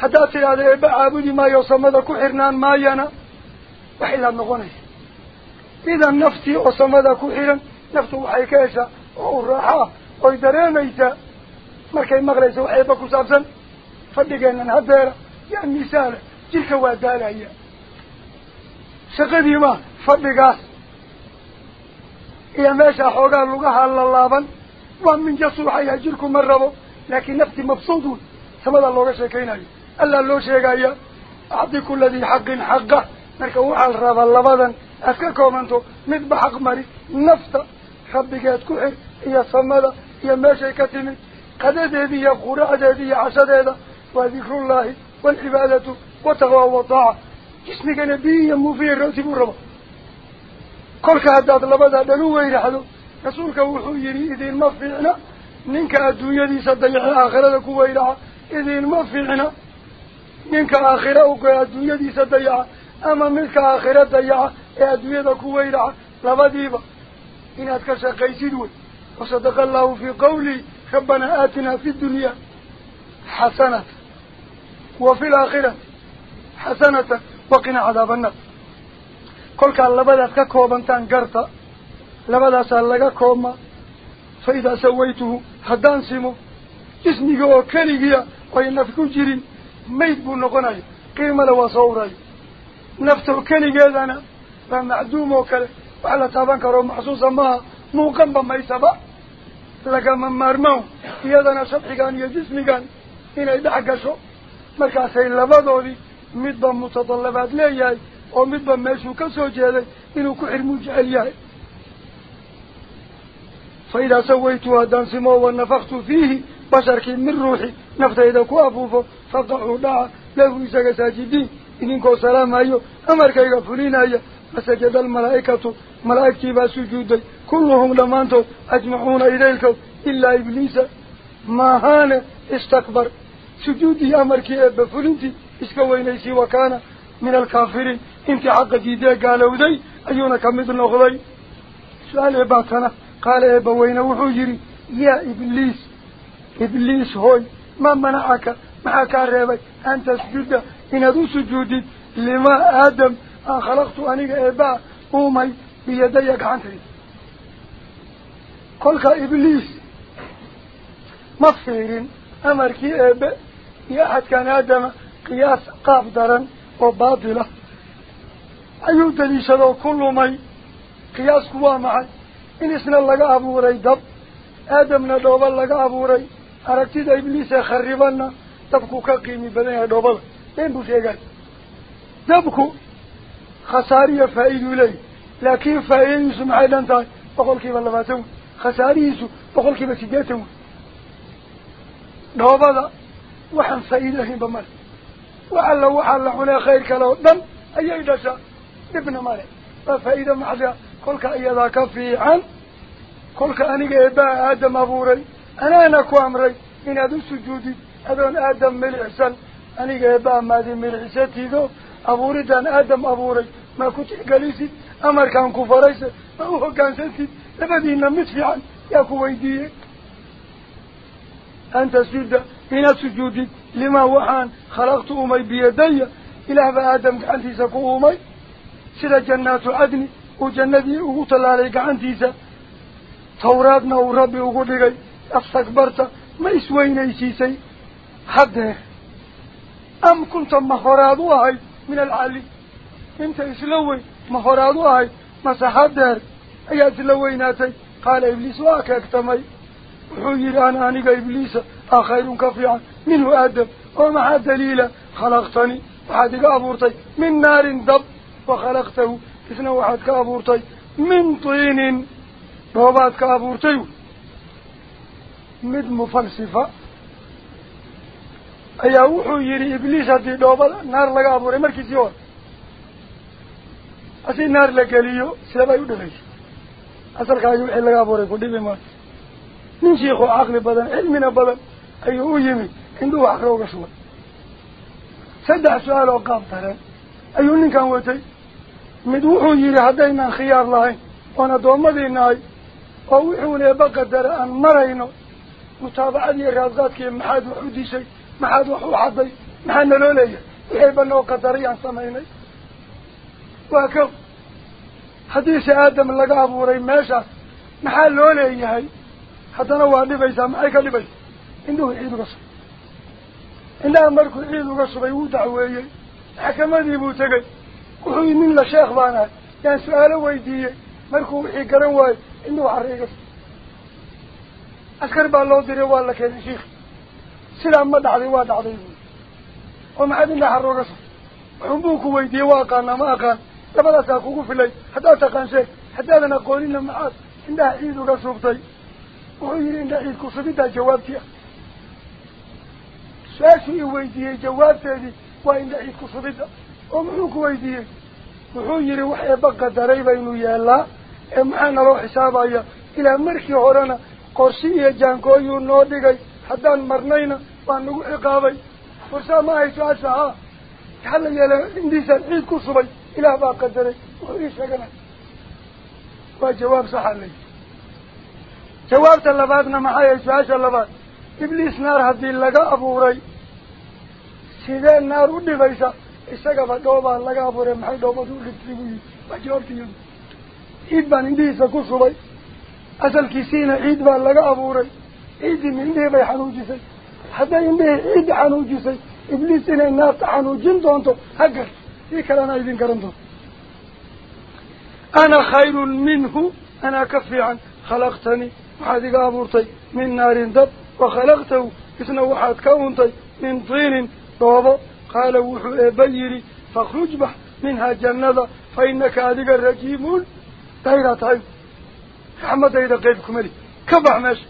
حتى أترى هذا إبا عابدي ما يوصمد كحرنان ما ينا وحيلا نغني إذا نفتي وصمد كحرن raaxaa oy dareemaysaa markay maqlayso waxayba ku saabsan fadhigeennan hadeera yaa misaala jirka waa daalaya shaqadii ma fadhigaas iyo meeshaa xoogaa lugaha la laaban waa minja suuxaya jirku ma rabo laakiin nafti mabsuud wey samadaa looga sheekaynayo ألا لو شيء أعطي كل ذي حق حقه. مركه وعى الرب اللبضا أسككم أنتو مذبح حق مري. نفطة ربك يتكوحي يا صمدة. يا ماشي كتمي قد ذي ذي قراء ذي ذي عشد هذا وذكر الله والعبادة وتغوى وطاعة جسمك نبي في الرأسي بالرب كل هدى اللبضا دلوه إلى حدو. رسولك وحيري إذي المفعنا منك أدو يدي سدى الآخرة كوه إلى إذي المفعنا ninka aakhira ugoe adduunyadiisa dayaca ama midka aakhira dayaca ee adduunyada ku weyraxa labadiiba إن كشقيسد وصدق الله في قولي ربنا آتنا في الدنيا حسنة وفي الآخرة حسنة وقنا عذاب النار. كل كان لبدا ككوبنتان قرطة. لبدا سألقا كوما. فإذا سويته هدان سمو ميت نقناي قيمة لو صوري. نفته كليجيا أنا فمعدوم وكله وعلى تابان كرو محسوسا ما موقن بميسبا لكما مارمو يدنا سبحيقان يجسميقان إنا إدحقشو مركاسي لبادودي مدبا متطلبات ليهاي oo midba meeshuu ka soo jeeday inuu ku xirmuu jecel yahay fa idaa sawaytu haddaan simo wa nafaktu fiihi basharkii min ruuxi naftayda ku afuufo faqacuu dhaca lahu isaga saajidiin idinkoo salaamayo amarkayga fulinaya فسجد الملائكة ملائكتي بسجود كلهم لمانتو أجمعون إليك. إلا إبليس ما هان استكبر. سجودي أمرك بفلنتي. اسكوينيسي وكان من الكافرين. إنت حق جيدي قالوا ذي. أيونا كمد النغضي سؤال إباتنا قال إبوين وحجري يا إبليس. إبليس هوي ما منعك معك الرابي أن تسجد إن ذو سجودي لما آدم أن خلقت أنيق إباء أمي بيديك عنتي kolka ibliis ma fiirin amarkii eebe iyo axadkan aadama qiyaas qaab daran oo baatila ayuu daliishadoo ku lumay qiyaasku waa maxay in isna laga abuuray dab aadamna dhooba laga abuuray aragtida ibliisee kharribanna buu sheegay dabku khasaariya faa'iiduu leeyahy laakiin faa'iidadiisu maxay dhan tahay boqol kiiba labaatan wey khasaarihiisu boqol kiiba siddeetan wey dhoobada waxaan faa'iido ahaynba male wax alla waxaa la cunee khayr kale oo dhan ayay dhashaa dhibna male waa faa'iido maxdia kolka iyadaa ka fiican kolka aniga eebbaha aadam abuuray anaana ku amray inaad u sujuudid adoon aadam milicsan aniga eebbaha maadi milicsatido abuuridaan aadam abuuray ma ku tixgelisid amarkaan ku farayse ma u hoggaansansid labadiina mid fiican yaa ku weydiiyey an tasjuda inaad sujuudid limaa waxaan khalaqtu umay biyadaya ilaah baa aadam gacantiisa ku uumay sida jannaatu cadni uu jannadii ugu tallaalay gacantiisa tawraadna uu rabbi ugu dhigay astakbarta ma isweynaysiisay حد أم كنت مهرادوها من العلي أنت إسلوي مهرادوها مسحدر أي إسلوي ناتي؟ قال إبليس واك أكتمي. حجر أنا أنيق إبليس أخير كفيع منه أدب. ومع دليل. خلقتني. واحد كابورتي. من نار دب. وخلقته. إسنا واحد كابورتي. من طين. روبات كابورتي. مد مفلسفة. Dhoobada naar laga abuuray markiisii hore asi naar la geliyo seebay u dhigaysa asalkaagi wixii laga abuuray ku dhibi maayo nin shiikoo caqli badan cilmina badan ayuu u yimid indhuu wax rooga shubay saddex su-aal oo qaab dareen ayuu ninkan watay mid wuxuu yidhi haddaynaan khiyaar lahayn oon addoommadii nahay oo wuxuuna eeba qadara aan marayno mutaabacadiiyo raadqaadkii maxaad wax u dishay noo qadaray aan samaynay waa kow haddiise aadam laga abuuray meeshaas maxaa loo leeyahay haddana waa dhibaysaa maxay ka dhibaysaa indhuhu ciid uga shubay indhaha markuu ciid uga shubay wuu dacweeyey maxkamadii buu tegey wuxuu yii nin la sheekh baan ahay yaan su-aalo weydiiyey markuu wixii garan waayo indhuhu carre iga shubay askar baa loo diray waa la keenay shiikh sidaa ma dhacday waa dhacday buui oo maxaad indhaha carre uga shubay wuxuunbuu ku weydiiyey waa aqaanaa ma aqaan labadaasaa kugu filay haddaad taqaan sheeg haddaadan aqoonina maxaad indhaha ciid uga shubtay wuxuu yihi indha ciid ku shubiddaa jawaabtii ah su-aashuu i weydiiyey jawaabteedii waa indha ciid ku shubidda oo muxuu ku weydiiyey wuxuu yihi wax eeba qadaray baynu yeelaa ee maxaa naloo xisaabaya ilaa markii horena qorshi iyo jaankooyuu noo dhigay ma ahay su-aasha haa maxaa la yeela indhiisaan ciid ku shubay ilaah baa qadaray wuxuu ii sheeganay waa jawaab saxa lay jawaabta labaadna maxaa yahay su-aasha labaad ibliis naar haddii laga abuuray sidee naar u dhibaysa isagaba dhoobaa laga abuuray maxay dhoobadu u dhibtay buu yihi waa jawaabta iyadu ciid baan indhihiisa ku shubay asalkiisiina ciid baa laga abuuray xanuujisay ibliis inay naarta xanuujin doonto ha garto sii kalena idin garan doonto ana khayrun minhu anaa ka fiican khalaqtanii waxaad iga abuurtay min naarin dab wa khalaqtahu isna waxaad ka untay min tiinin dhoobo qaala wuxuu eebba yidhi fakhruj bax minhaa jannada fa innaka adiga rajiimuun dayraa tahay raxmadayda qeyb kumeli ka bax meesha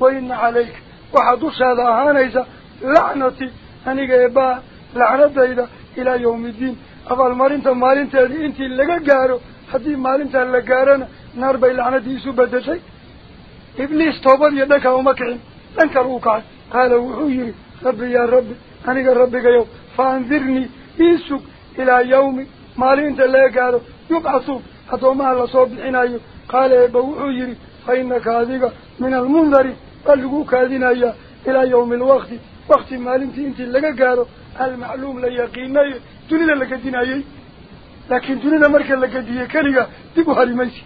وإن عليك؟ وحدوش هذا هانيزا لعنتي. هنيجا يبا لعنتا إذا إلى يوم الدين. أفعل مارنتا مارنتا دي إنتي اللقا قارو حدي مارنتا اللقا قارنا نار بي لعنتي يسو بدتي إبليس يدك أو ومكعين لنكا روكا قال وحيري ربي يا ربي هنيجا ربي قيو. فأنذرني. إنسوك إلى يوم مارنتا اللقا قارو يبعثوك. هدو مهلا صوب العناي قال يبا fa innaka adiga min almundari baa lagu kaadinayaa ilaa yawmi alwakti wakti maalintii intii laga gaaro almacluum la yaqiinayo dunida la gadinayey laakiin dunida marka la gadiyey keliga dib u hari maysi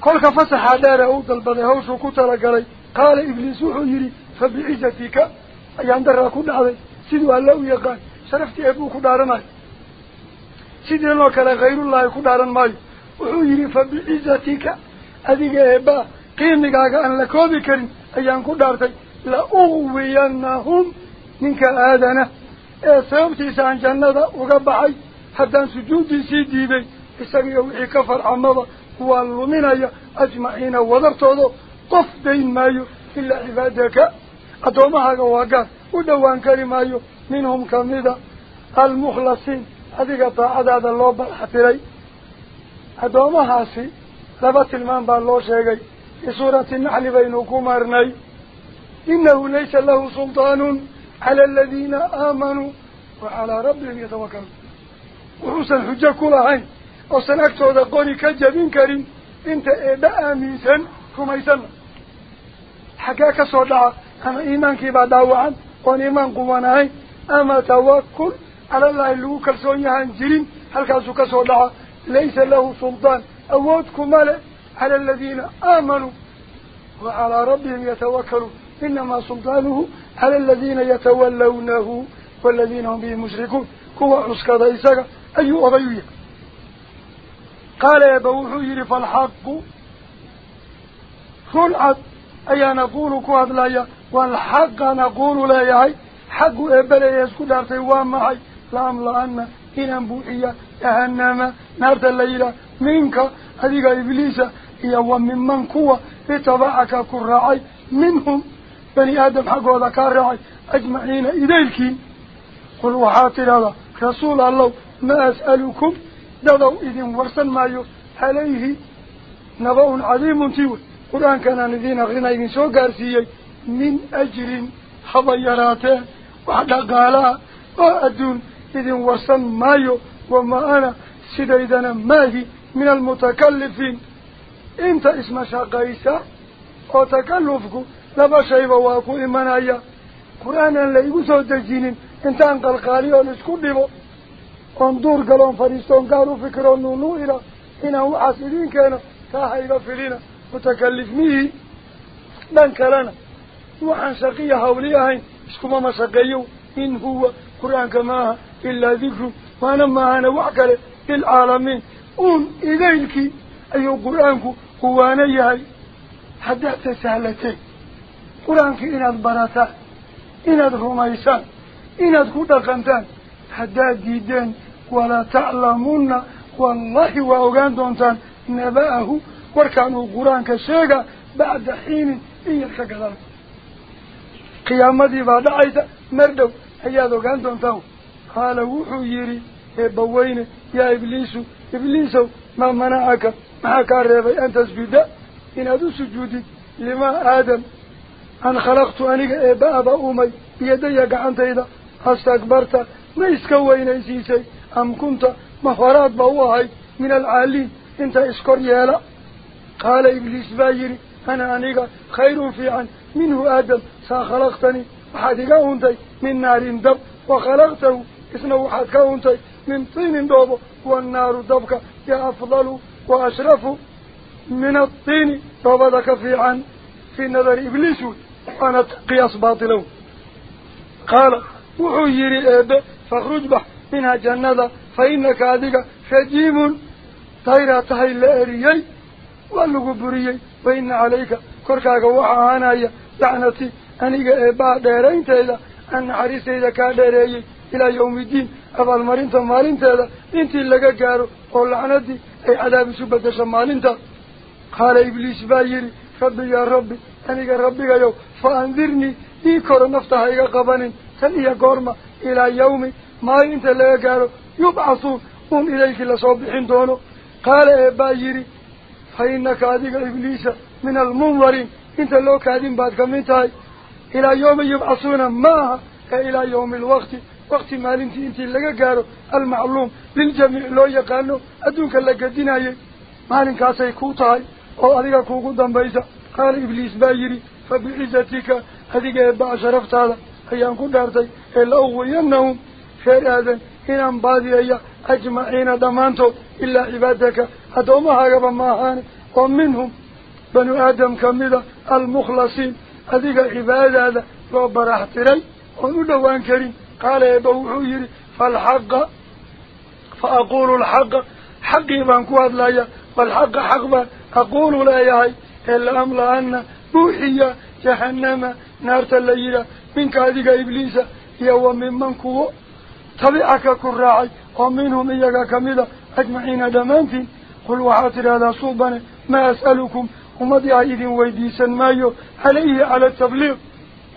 كل كفسح دار أود البدهوش وكتر قلي قال إبليس وحيري فبعزتك أي عند الراكود هذا سيدو الله يقال شرفت أذيك أبا قيمك أن لكوبي كريم أيان كدارتي لأغوينهم منك آدنا سببتيس عن جنة وقبعي حتى سجودي سيدي بي إساقي وحي كفر عمضة هو اللمنايا أجمعين وضرطوه قف دين مايو إلا عبادك أدومها قواقات ودوان كريمايو منهم كمذا المخلصين هذه لبت المان بالله شيء في سورة النحل بينكم أرني إنه ليس له سلطان على الذين آمنوا وعلى ربهم يتوكلون. وحسن حجة كل عين وسنكتو ذا قولي كجبين كريم. إنت إباء ميسان كما يسمى حكاك صدع. أما إيمانك بعد دعوان وأن إيمان قوانهين أما توكل على الله اللي كالسوني هنجرين هل كاسوك صدع. ليس له سلطان. أودكم على الذين آمنوا وعلى ربهم يتوكلوا إنما سلطانه على الذين يتولونه والذين هم به مشركون. كوا عسكا دايساك أي أضيوية قال يا بوحو يري فالحق فالعد أي نقول كواد لايا والحق نقول لا حق إبلا يسكو دارتي وامعي. لام لأن إن بوحية. جهنم. نارت الليلة. منك. هذيك إبليس هي وممن كوا اتبعك كراعي منهم. بني آدم حقه ذكار راعي أجمعين إليك. قل وحاطر هذا. رسول الله ما أسألكم؟ دضوا إذن ورسن مايو عليه. نبأ عظيم تيوي قرآن كان نذين غنى إذن سو قارسيي من أجر حضيراته وحدا قالا. وأدون إذن ورسن مايو وما أنا. سيديدنا ماهي من المتكلفين. إنت اسم شاقايسا وتكلفك لما شيء واكو إيمانايا قرآن لا يقصوا دجينين انتان قلقالي ونسكو ديبو. انظر قلون فريستون قالوا فكرون نونو إلى. إنه حاسدين كان كاها فيلينا. متكلف ميه من كلنا وحن شقية هوليهين اسكما ما شقيو. إن هو قرآن كماها إلا ذكر. وأنا أون إليك أي قرآنك هو أنا يهي حدث سهلتين قرآنك إناد براتا إناد رميسان إناد كودقنتان حداد ديدان ولا تعلمون. والله وأغان دونتان نبأه واركانوا قرآنك الشيغة بعد حين إن يركك قيامتي بعد عيسى مردو هيا أغان إبليس ما منعك ما كان ريبي أن تسجد. إن هذا سجودي لما آدم. أن خلقت أنك إبابا أمي. بيدي قعنتيدا أستكبرت. ما إسكوين إسيسي أم كنت مهارات بوهي من العالين إنت إسكر يالا. قال إبليس بايري أنا أنيق خير في عن. منه آدم. ساخلقتني وحدك أنتي من نار دب وخلقته. إسنه وحدك أنتي من طين دوب والنار دبك يا أفضل وأشرف من الطين دوبدك في عن في نظر إبليس أنا قياس باطله قال وحيري إبه فاخرج بح منها جنة فإنك هذيك فجيم طيرة تهي لأريي واللغو بريي وإن عليك كركاك وحانا لعنتي. أنيك إباء ديرين تيدا أن إلى يوم الدين. أبا المرين تمالين تيدا انتي لغا قارو قول لعنتي أي عذاب سبت شمالين تا قال إبليس بايري. ربي يا ربي. أنيك ربي يو فأنذرني. إيكور نفتح إيقا قبانين تنيا قرمة إلى يوم ما انت لغا قارو. يبعثون. هم إليك لصوبحين دونه قال إبايري فإنك أذيك إبليس من المنظرين. إنت لو كادين بعد كمينتاي إلى يوم يبعثون. ما إلى يوم الوقت. وقت ما انت انت لغا قارو المعلوم للجميع لو يقانو أدونك لغا ديناي مالين كاسي كوتاي أو أذيك كوكو دنبايسا قال إبليس بايري فبعزتك أذيك إبا شرفت هذا. أيام كو دارتي إلا أغوينهم خير هذا إنان بادي أجمعين دمانتو. إلا عبادك أدومها قبا ماهان. ومنهم بنو آدم كمدة المخلصين. هذه عبادة هذا لو برحتري ونودوان كريم. قال يبوحو يري فالحق فأقول الحق. حقي بانكواد لايا حق أقول لا يهي إلا أملا أن بوحية جهنم نار الليلة منك هذه إبليس يوم من منكو طبيعك كراعي ومنهم إياك كميدة أجمعين دمانتين قل وحاطر هذا صوبا ما أسألكم. ومضي إذن ويديسا مايو عليه على التبليغ.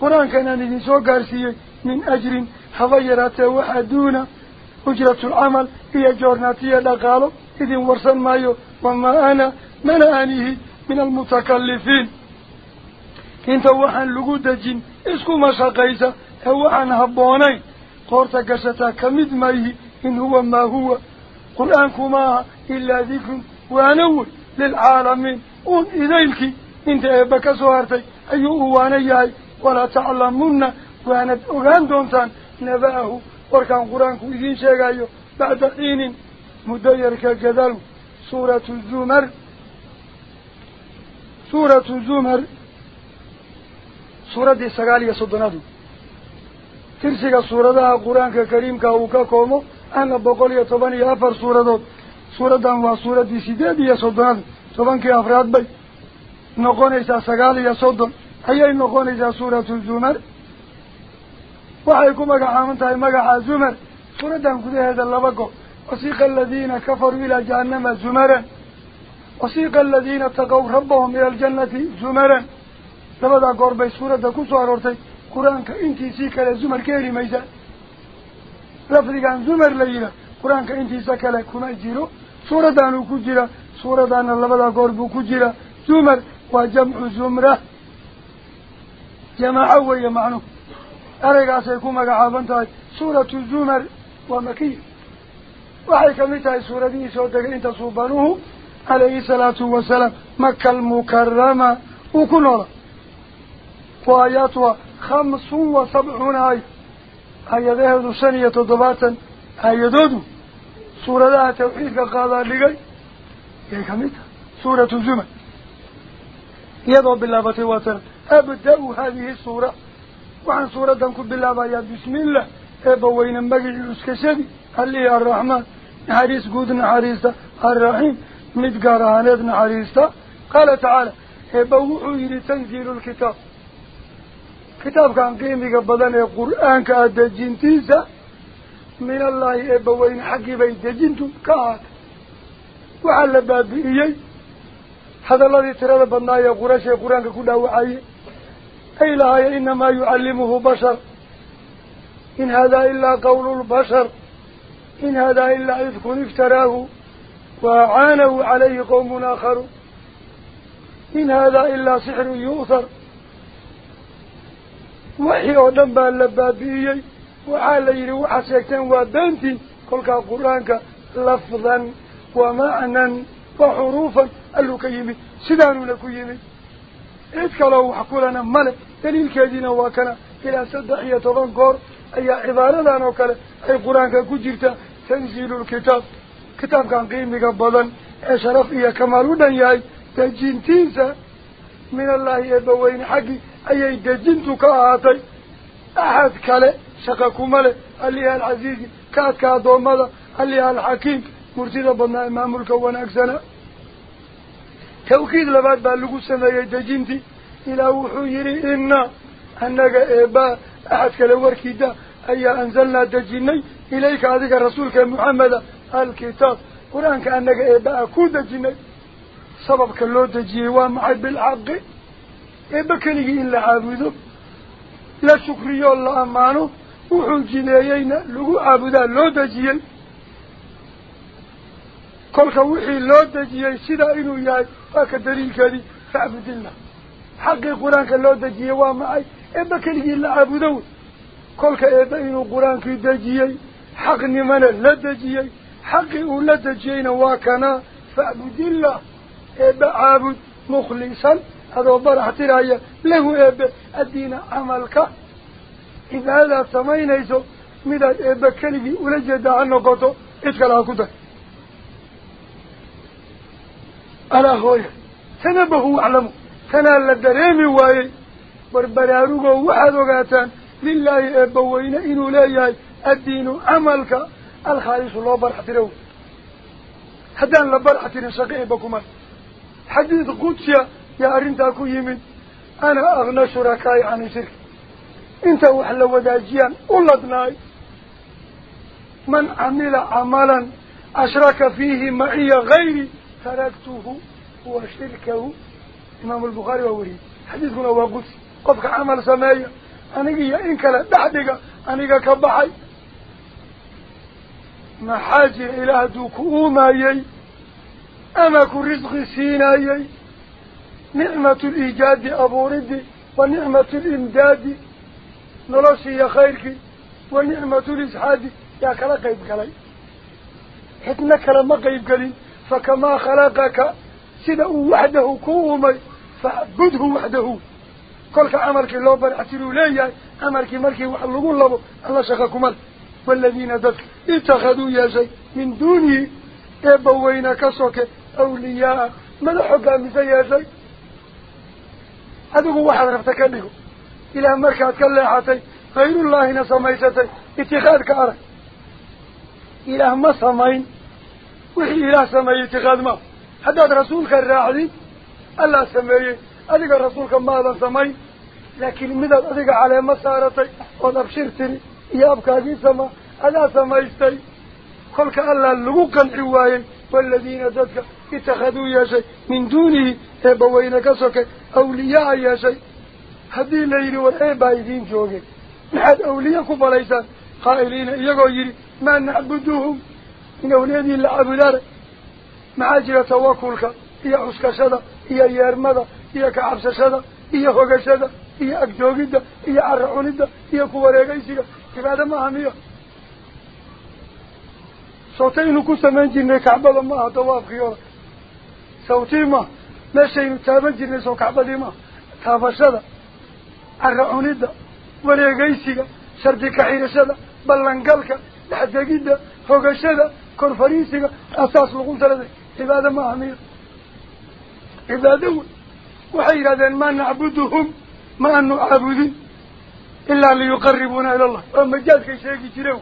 قرآن كان سو قارسي من أجر. حضيرات وحدون أجرة العمل هي جورناتية لقالوا إذن ورسا مايو وما أنا من آنيه من المتكلفين. إنت وحن لقود جن. إسكو ما شقيسا وحن هبونين. قورتا قشتا كمد مايه. إن هو ما هو. قرآنكما إلا ذكر. وانول للعالمين. أون إذيلك إنت إبكا سوارتي أيوه وانياي. ولا تعلمون. وأنا أغان دونتان. نبأه وركان قرآنكو إذين شيغايو بعد حين مدير كجدل سورة الزمر. سورة الزمر. سورة دي سقالية صدنادو. ترسيك سورة دا قرآن كريم كاوكا كومو أنا بقول يا أفر سورة دو. سورة دان وسورة دي سيدة دي صدنادو. طبعا كي أفراد بي. نقول إيسا وحيكو مقا عامنتها مقا زمر سورة دان كده هذا اللبقو وسيق الذين كفروا إلى جهنم زمرا وسيق الذين اتقوا ربهم إلى الجنة زمرا لبدا قربي سورة كسو أرورتي قرآن كإنتي سيك لزمر كيري ميزا لفظي عن زمر ليلة قرآن كإنتي سيك لكما جيرو سورة دانو كجيرا سورة دان لبدا قربو كجيرا زمر وجمع زمرة جماعة أريك أسيكم أقعبانتها سورة الزمر ومكي وحيك متها سورة دي سعودك إنت صوبانوه عليه الصلاة والسلام. مكة المكرمة. وكل الله وآياتها خمس وسبعون آي. هيا ذهب سنية ضباطا هيا دودو سورة لها توحيدك قادة لغاية يا كميتة سورة الزمر. يضع بالله بطيواتنا أبدأ هذه السورة. Waxaan suuradan ku bilaabayaa bismi illah eebbaweyne magicii uskashadii allihii arraxmaan نحريس قود نحريستا الرحيم. مدقار هانيد نحريستا قال تعالى هبوحو يري تنزيل الكتاب. كتاب كان قيمي قبضان القرآن كأدى جنتيسا من الله هبوين حقي بيت جنتو كهات. وعلى بابئيي هذا الذي ترى بنايا قرش القرآن كله وعي أي لا إنما يعلمه بشر. إن هذا إلا قول البشر. إن هذا إلا إذك افتراه وعانوا عليه قوم آخر. إن هذا إلا سحر يؤثر. وحي ودنبا اللبابيي وحال يري وحسيكتين وبنتي كل قرآنك لفظا ومعنى وحروفا قالوا كيمي سدانو لكو يمي إذك لو حكولنا ملك دليل كذين وكنا إلى سدحية طبان أي عبارة لانو كلا أي قرآنك كجرتا تنزيل الكتاب. كتاب كان قيمي قبضا شرف إيا كمالو دنياي. دجين تيسا من الله يبوين حقي. أي دجنتو كاهاتي أحد كالي شقاكو مالي اللي العزيز. كات كادو مالا اللي الحكيم. مرتدى بنا إمام توكيد لباد باللغو سمي دجنتي إلى وحو يري إنا أنك إبا أحد كالي وركي دا أي أنزلنا دجيني. إليك هذه رسولك محمد الكتاب. قرآن كأنك إباء كودة جني سبب كاللو دجيه ومعي بالحق. إبا كنيه إلا عابده لا شكري الله أمانه وحو جنيين لغو عابده لو دجيه كل وحي لو دجيه سيدا إنو ياي. فاك دليل كذي فعبد الله حق القرآن كاللو دجيه ومعي إبا كنيه إلا عابده كل إبا إنو قرآن كي دجيه حق نمنا لدجيي حقي ولدجينا واكنا فاعبد الله إبا عابد مخلصا هذا برح ترايا. له إبا الدين عملك. إذا هذا سمين يسو مدى إبا كلبي ولجد عنه قطو إتكال هكذا أنا خويا سنبه علم سنا لدريمي واي. بربرارو واحد وغاتان. لله ابوينا انه لا ياه الدين عملك. الخالص الله لو برحتيرو حدان لبرحتير شقي بكم حديث قدسي يا ارنتكو يمين. أنا أغنى شركائي عن الشرك إنت وحلا وداجيا ولدناي من عمل عملا أشرك فيه معي غيري. Taraktuhu wa shirkahu imaamu albukhaari waa weriyey xadiidkuna waa qudsi qofka camal sameeya aniga iyo in kale dhex dhiga aniga ka baxay maxaa jira ilaah hadduu ku uumayey ama ku risqi siinayey nicmatu liijaadi abuuriddi wa nicmatu limdaadi noloshii iyo khayrkii wa nicmatu فكما خلقك سدى وحده كومي فعبده وحده. كلك عملك لو برعتلوا لي عملك ملكي وحلقوا الله الله شخكوا مال والذين ذلك اتخذوا يا زي من دوني إبوين كسوك أولياء. من حقا زي يا زي؟ هذا هو واحد رفتك له إلى أمرك أتكلحتي غير الله نصميستي اتخاذك أرى. إلى أمرك وحي إله سميه اتخاذ ما. حداد رسولك الراعدي الله سميه أذيك رسولك ماذا سميه لكن مدد أذيك على مسارتي. ونبشرتني إيابك هذه سما هذا سميستي قلك الله اللقوك الحواي والذين ذاتك اتخذوا يا شيء من دونه هبوين كسوك. أولياء يا شيء هذه الليل بايدين جوهي محد أولياء وليسان قائلين إيقو يري. ما نعبدوهم in awliyadii la cabudaara maxaa jira tawakulka iyo cuskashada iyo yeermada iyo kacabsashada iyo hogashada iyo agjoogidda iyo cara cunidda iyo kuwareegaysiga cibaado maaha miyo sawtaynu ku samayn jirnay kacbada maaha dawaafkii ora sawtii maaha meeshaynu taaban jirnay soo kacbadii maaha taabashada cara cunidda wareegaysiga shardi kaxirashada ballangalka dhexdegidda hogashada waxay yidhahdeen maa nacbuduhum ma anu caabudin ilaa liyuqaribuuna ila allah waa majaadkay sheegi jireen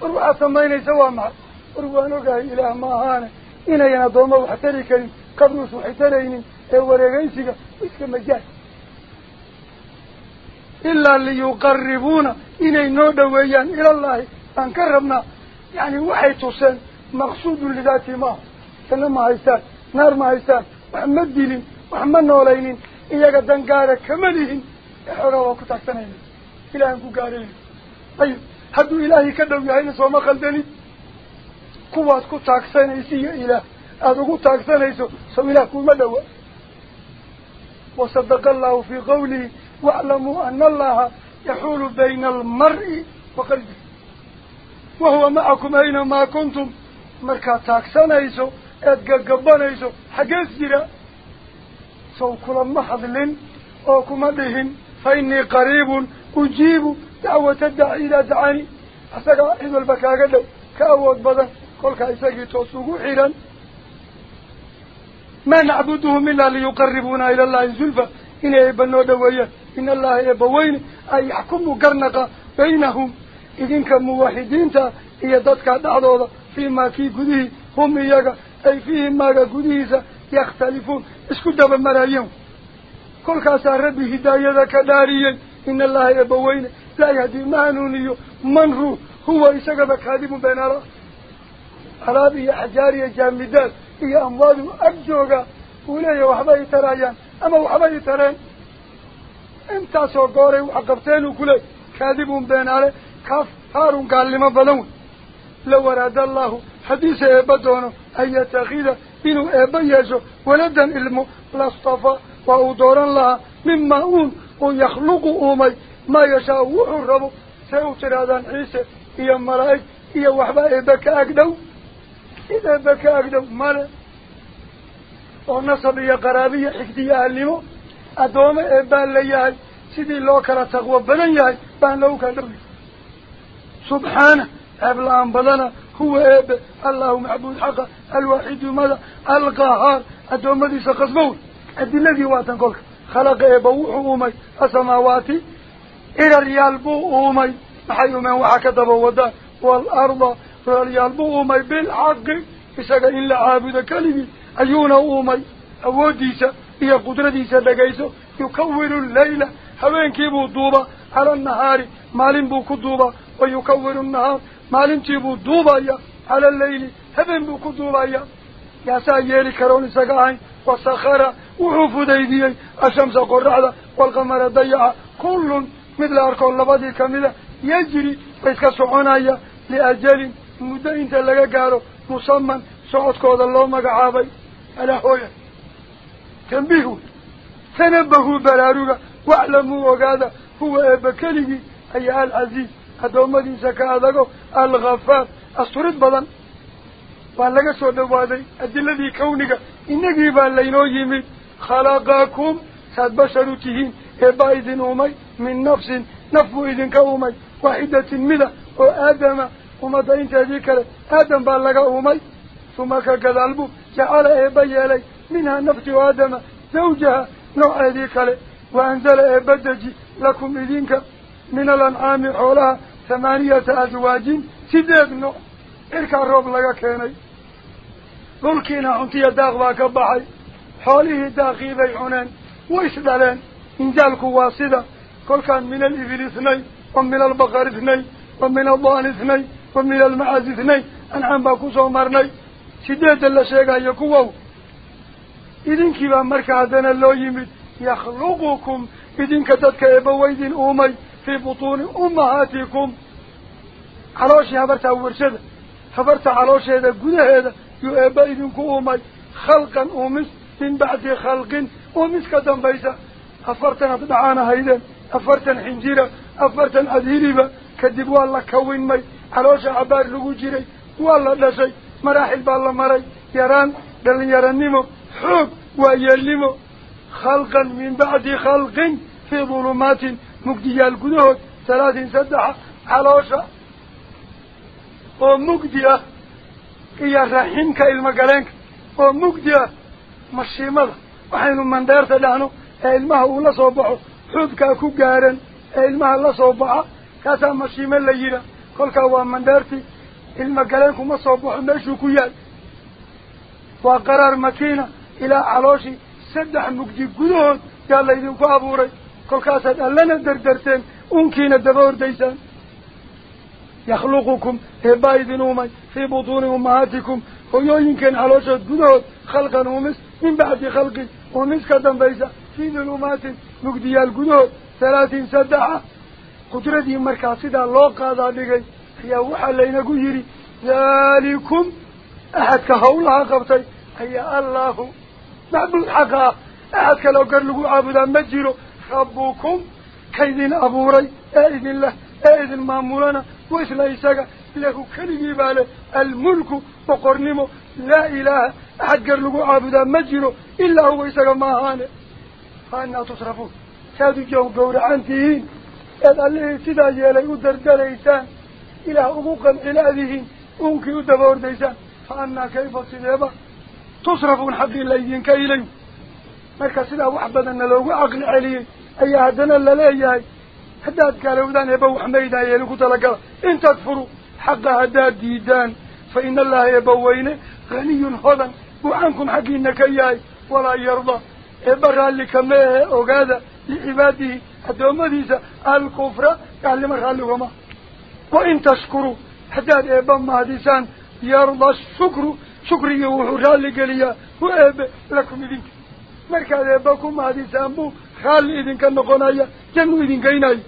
war waxaad samaynaysa waa maxay war waan ogahay ilaah ma ahaane inayan addoomma wax tari karin qabruus waxay taraynin ee wareegaysiga iska majaad ilaa liyuqaribuuna inay noo dhoweeyaan ilallaahi aan ka rabnaa janno ma haystaan naar ma haystaan wax ma dilin wax ma noolaynin iyaga dangaara kama lihin ee xoogaa waa ku taagsanayna ilaahan ku gaarayna ayib hadduu ilaahay ka dhow yahayna sooma khaldanin kuwaad ku taagsanaysa iyo ilaah aada ugu taagsanayso sow ilaah kuma dhowa wasadaqa allahu fii qawlihi waaclamuu ana allaha yaxuulu bayna almar'i wa وهو معكم أينما كنتم. مركا تاكسان أيسو ادقا قبان أيسو حقاس جرا سو كلا محضلين اوكما بهن فإني قريب أجيب دعوة الدعاء إلى دعاني. حسنا إذا البكاء قد لو كأوات بدا قولك إساقي توسوقو حيلا. ما نعبدهم إلا ليقربونا إلى الله الزلفة إن يبنوا دوية إن الله يبوين أي يحكموا قرنقا بينهم. Hum iyaga ay fiihi maaga gudihiisa yakhtalifuun isku dabamaraayeen kolkaasaa rabbi hidaayada ka dhaariyey in allaha eebba weyne laa yahdii ma hanuuniyo man ruux huwa isagaba kaadibun beenaala alaab iyo axjaar iyo jaamidaad iyo amwaadu ag jooga uu leeyahay waxba i tarayaan ama waxba i tareen intaasoo gooray wax qabteen uu kuleey kaadibun beenaale kaaf كفار قال لما بلون. لو أراد الله حديث أبدون أن يتخذ منه أبيزه ولدا إلم لاصطفى وأدورا لها مما أون ويخلق أمي ما يشاوه الرب. سيوتر هذا عيسى إيا مرأي إيا وحبا إبكا أكدو إذا بكا أكدو مالا ونصب يا قرابي حكدي أعلمه أدوم إبال لي سيدي لو كرا تغوى بنا بان لوكا سبحانه أبلا أنبلنا هو أب الله معبود حقا الواحد ماذا القهار أدوم الذي سقص مول أدي الذي واتن قولك. خلق أبوه أمي السماوات إلى ريال بو حي من وحكت بودا والأرض ريال بو أمي بالحق إسقى إلا عابد كلمي. أيون أمي أوديسة هي قدرة ديسة لقيسة يكور الليلة هوين كيبو الضوبة على النهار مالين بو كدوبة ويكور النهار مالين تيبو الدوبة على الليل هبين بو كدوبة يا. سايري كرون سقاهين وسخر وحوف ديدي الشمس قرعة والقمر ضيعة. كل مثل أركون لبدي كاملة يجري بيسك سعونايا لأجل مدة إنت لغا قالوا مصمم سعود كود الله مقعابي. على هوية. تنبيهوا تنبهوا بلاروغا واعلموا وقاذا هو بكلي أي العزيز هدوم الذي سكادك الغفار أسترد بدن. فالك سؤال بادي أدل الذي كونك إنك إبال لينو يمي خلاقاكم ساد بشروتهين إبا إذن أمي من نفس نفو إذن كومي واحدة منه وآدم ومدين تهديك آدم بالك أمي ثم كذلبه جعل إبا يلي منها نفس وآدم زوجها نوع ذيك وأنزل إبا دجي لكم إذنك من الأنعام حولها ثمانية أزواج. سيدة نوع إلك الرب لك كيني. ملكينا عمتي داغباك بحي. حوله داغي بيعونين وإسدالين إنجالك واسدة. كل كان من الإبل اثني ومن البقر اثني ومن الضان اثني ومن المعاز اثني. أنعام باكوس ومرني سيدة الله شيقا يكوهو إذنك بأمرك هذا اللو يخلقكم idinka dadka eebbaweydin uumay fii butuuni ummahaatikum calooshii habartaa warshada habarta caloosheeda gudaheeda يؤبا إذن كؤمي خلقا أمس من بعد خلق أمس كدنبيسا أفرتنا تدعانا هيدا أفرتنا حنجيرا أفرتنا أذهربا كدب والله كوين مي علوش عبار لغو جيري والله لا شيء مراحل بالله مري. يران دل يرنمو حب ويلمو خلقا من بعد خلق في ظلمات مقدية القدود ثلاث سدح حلوشة ومقدية إيا الرحيم كالمقالنك ومقدية مشي ماذا؟ وحين من دارت لعنه إلمه أولا صباحه حدك كبارا إلمه الله صباحه كاسا مشي ما الليلة قلك هو من دارت المقالنك ما صباحه ما شكويا وقرار مكينة. إلى حلوشي makiina ilaa calooshii saddex mugdi gudahood yaa laydinku abuuray kolkaasaad allana derderteen unkiina daba ordaysaan يخلقكم هبايد نومي في بطون أمهاتكم ويوينكن على شد قدود خلقا ومس من بعد خلق ومس كدن بيسا في ظلمات نقدي القدود ثلاثين سدعة قدرتي مركاسدا الله قاضى بغي هي وحا لينا قيري ذلكم أحد كهولها قبطي هي الله معبود حقا أحد كلو قرلقوا عابدا مجيرو ربكم كيدين أبوري أئذن الله أئذن مامولنا وإسلا إساقا له كلمي باله الملك وقرنمه لا إله أحد قرلقوا عابدا مجره إلا هو إساقا ما هانه فأنا تصرفون سادوا جو قول عنتهين إذ الله سيدا يلي ودردر إيسان إلى حقوقا إلى ذهين أنكي ودبور ديسان فأنا كيف سيدابا تصرفون حد الله ينكا إليه مالك سيدا أن لو عقل عليه أي هدنا لليه هداد قالوا دان يبوح ميدا يلوك تلقى إن تكفروا. حق هداد ديدان. فإن الله يبوين غني هدا وعنكم حق إنك إياه ولا يرضى. إبرا لك ميه أغادا لعباده. حتى أما ديسا الكفرة يعلم الغالقما وإن تشكروا. حداد هداد إبام مهديسان يرضى الشكر. شكري وحرال قليا. وأب لكم إذنك مركا لأبكم هذه سامبو. خال إذنك النقنايا جنو إذنك إناي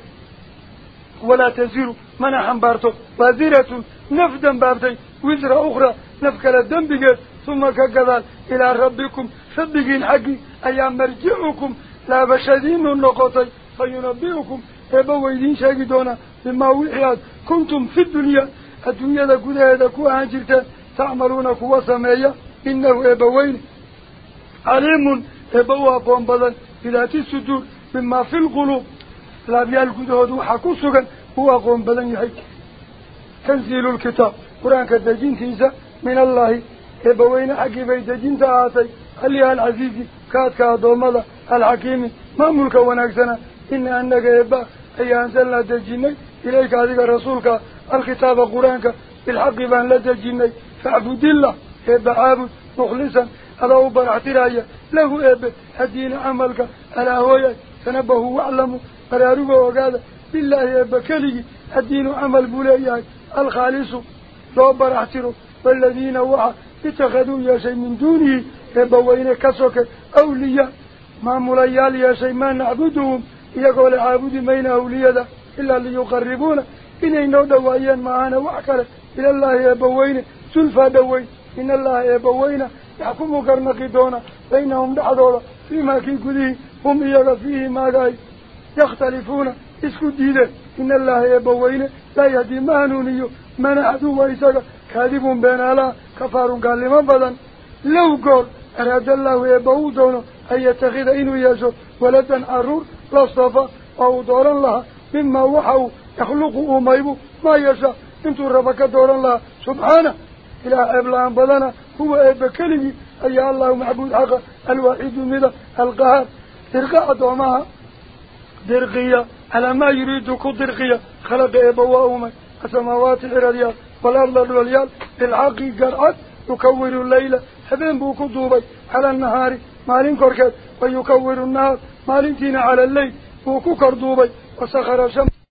ولا تزيروا مناحا بارتو. وزيرة نفدا بارتين وزرة أخرى نفك للدم بقيت ثم كقذال إلى ربكم. صدقين حقي. أيام مرجعكم. لا بشدين النقاطي فينبئكم. أبو إذن شاكدونا بما وحيات. كنتم في الدنيا. الدنيا دا كده دا كوهان جلتان تعملون قوة سمية؟ إنه إبوين. عليم إبوا قوم بدن إلى تسدور مما في القلوب. لا بيالكو دهدو حكوسوغا هو قوم بدن يهيك تنزيل الكتاب. قرآن كدجين تيزا. من الله. إبوين عقبي دجين تآتي. أليها العزيزي كاتك أدومالا العكيم ما ملك ونكسنا إن أنك إبا. أي أنزل لا دجيني. إليك هذه رسولك. الكتاب قرآنك. بالحق بان لا دجيني. فاعبد الله. إبا عابد مخلصا هذا هو برعترايا له إبا هدين عملك. ألا هويا تنبه واعلموا براربه وقال بالله إبا كلي. الدين عمل بولياي الخالص. لو برعتره والذين وعى. اتخذوا يا شيء من دونه. إبا كسوك. أولياء. ما مليال يا شيء ما نعبدهم. يقول عابد مين أولياء. إلا ليقربونا. إنه دوايا معانا وحكرا إلى الله يبوين سلفا دوين إن الله يبوين يحكم كرنقي دونا. بينهم دحضولا فيما كي كذي. هم إياك فيه ما قاي يختلفون. اسكو ديدا إن الله يبوين لا يهدي مانونيو من عدو وإساك كاذب بين الله كفار قال لمن بدن لو قول. أراد الله يبو دونا أن يتخذ إنو يسو. ولدا عرور لاصطفى أو دورا لها. مما وحو يخلقه ميبو. ما يشاء انتو ربك دورا لها. سبحانه. إلى أبلان بدنا هو أبا كلمي أي الله معبود حقا الوحيد من القهار درقاء دومها درقية. على ما يريد كدرقية خلق أبا وأمي السماوات الإراديات والأرض الوليال بالعقي قرعت يكور الليل. هبين بوكو دوبي. على النهار. مالين كوركات ويكور النهار. مالين تين على الليل. بوكو كردوبي وسخر الشمس.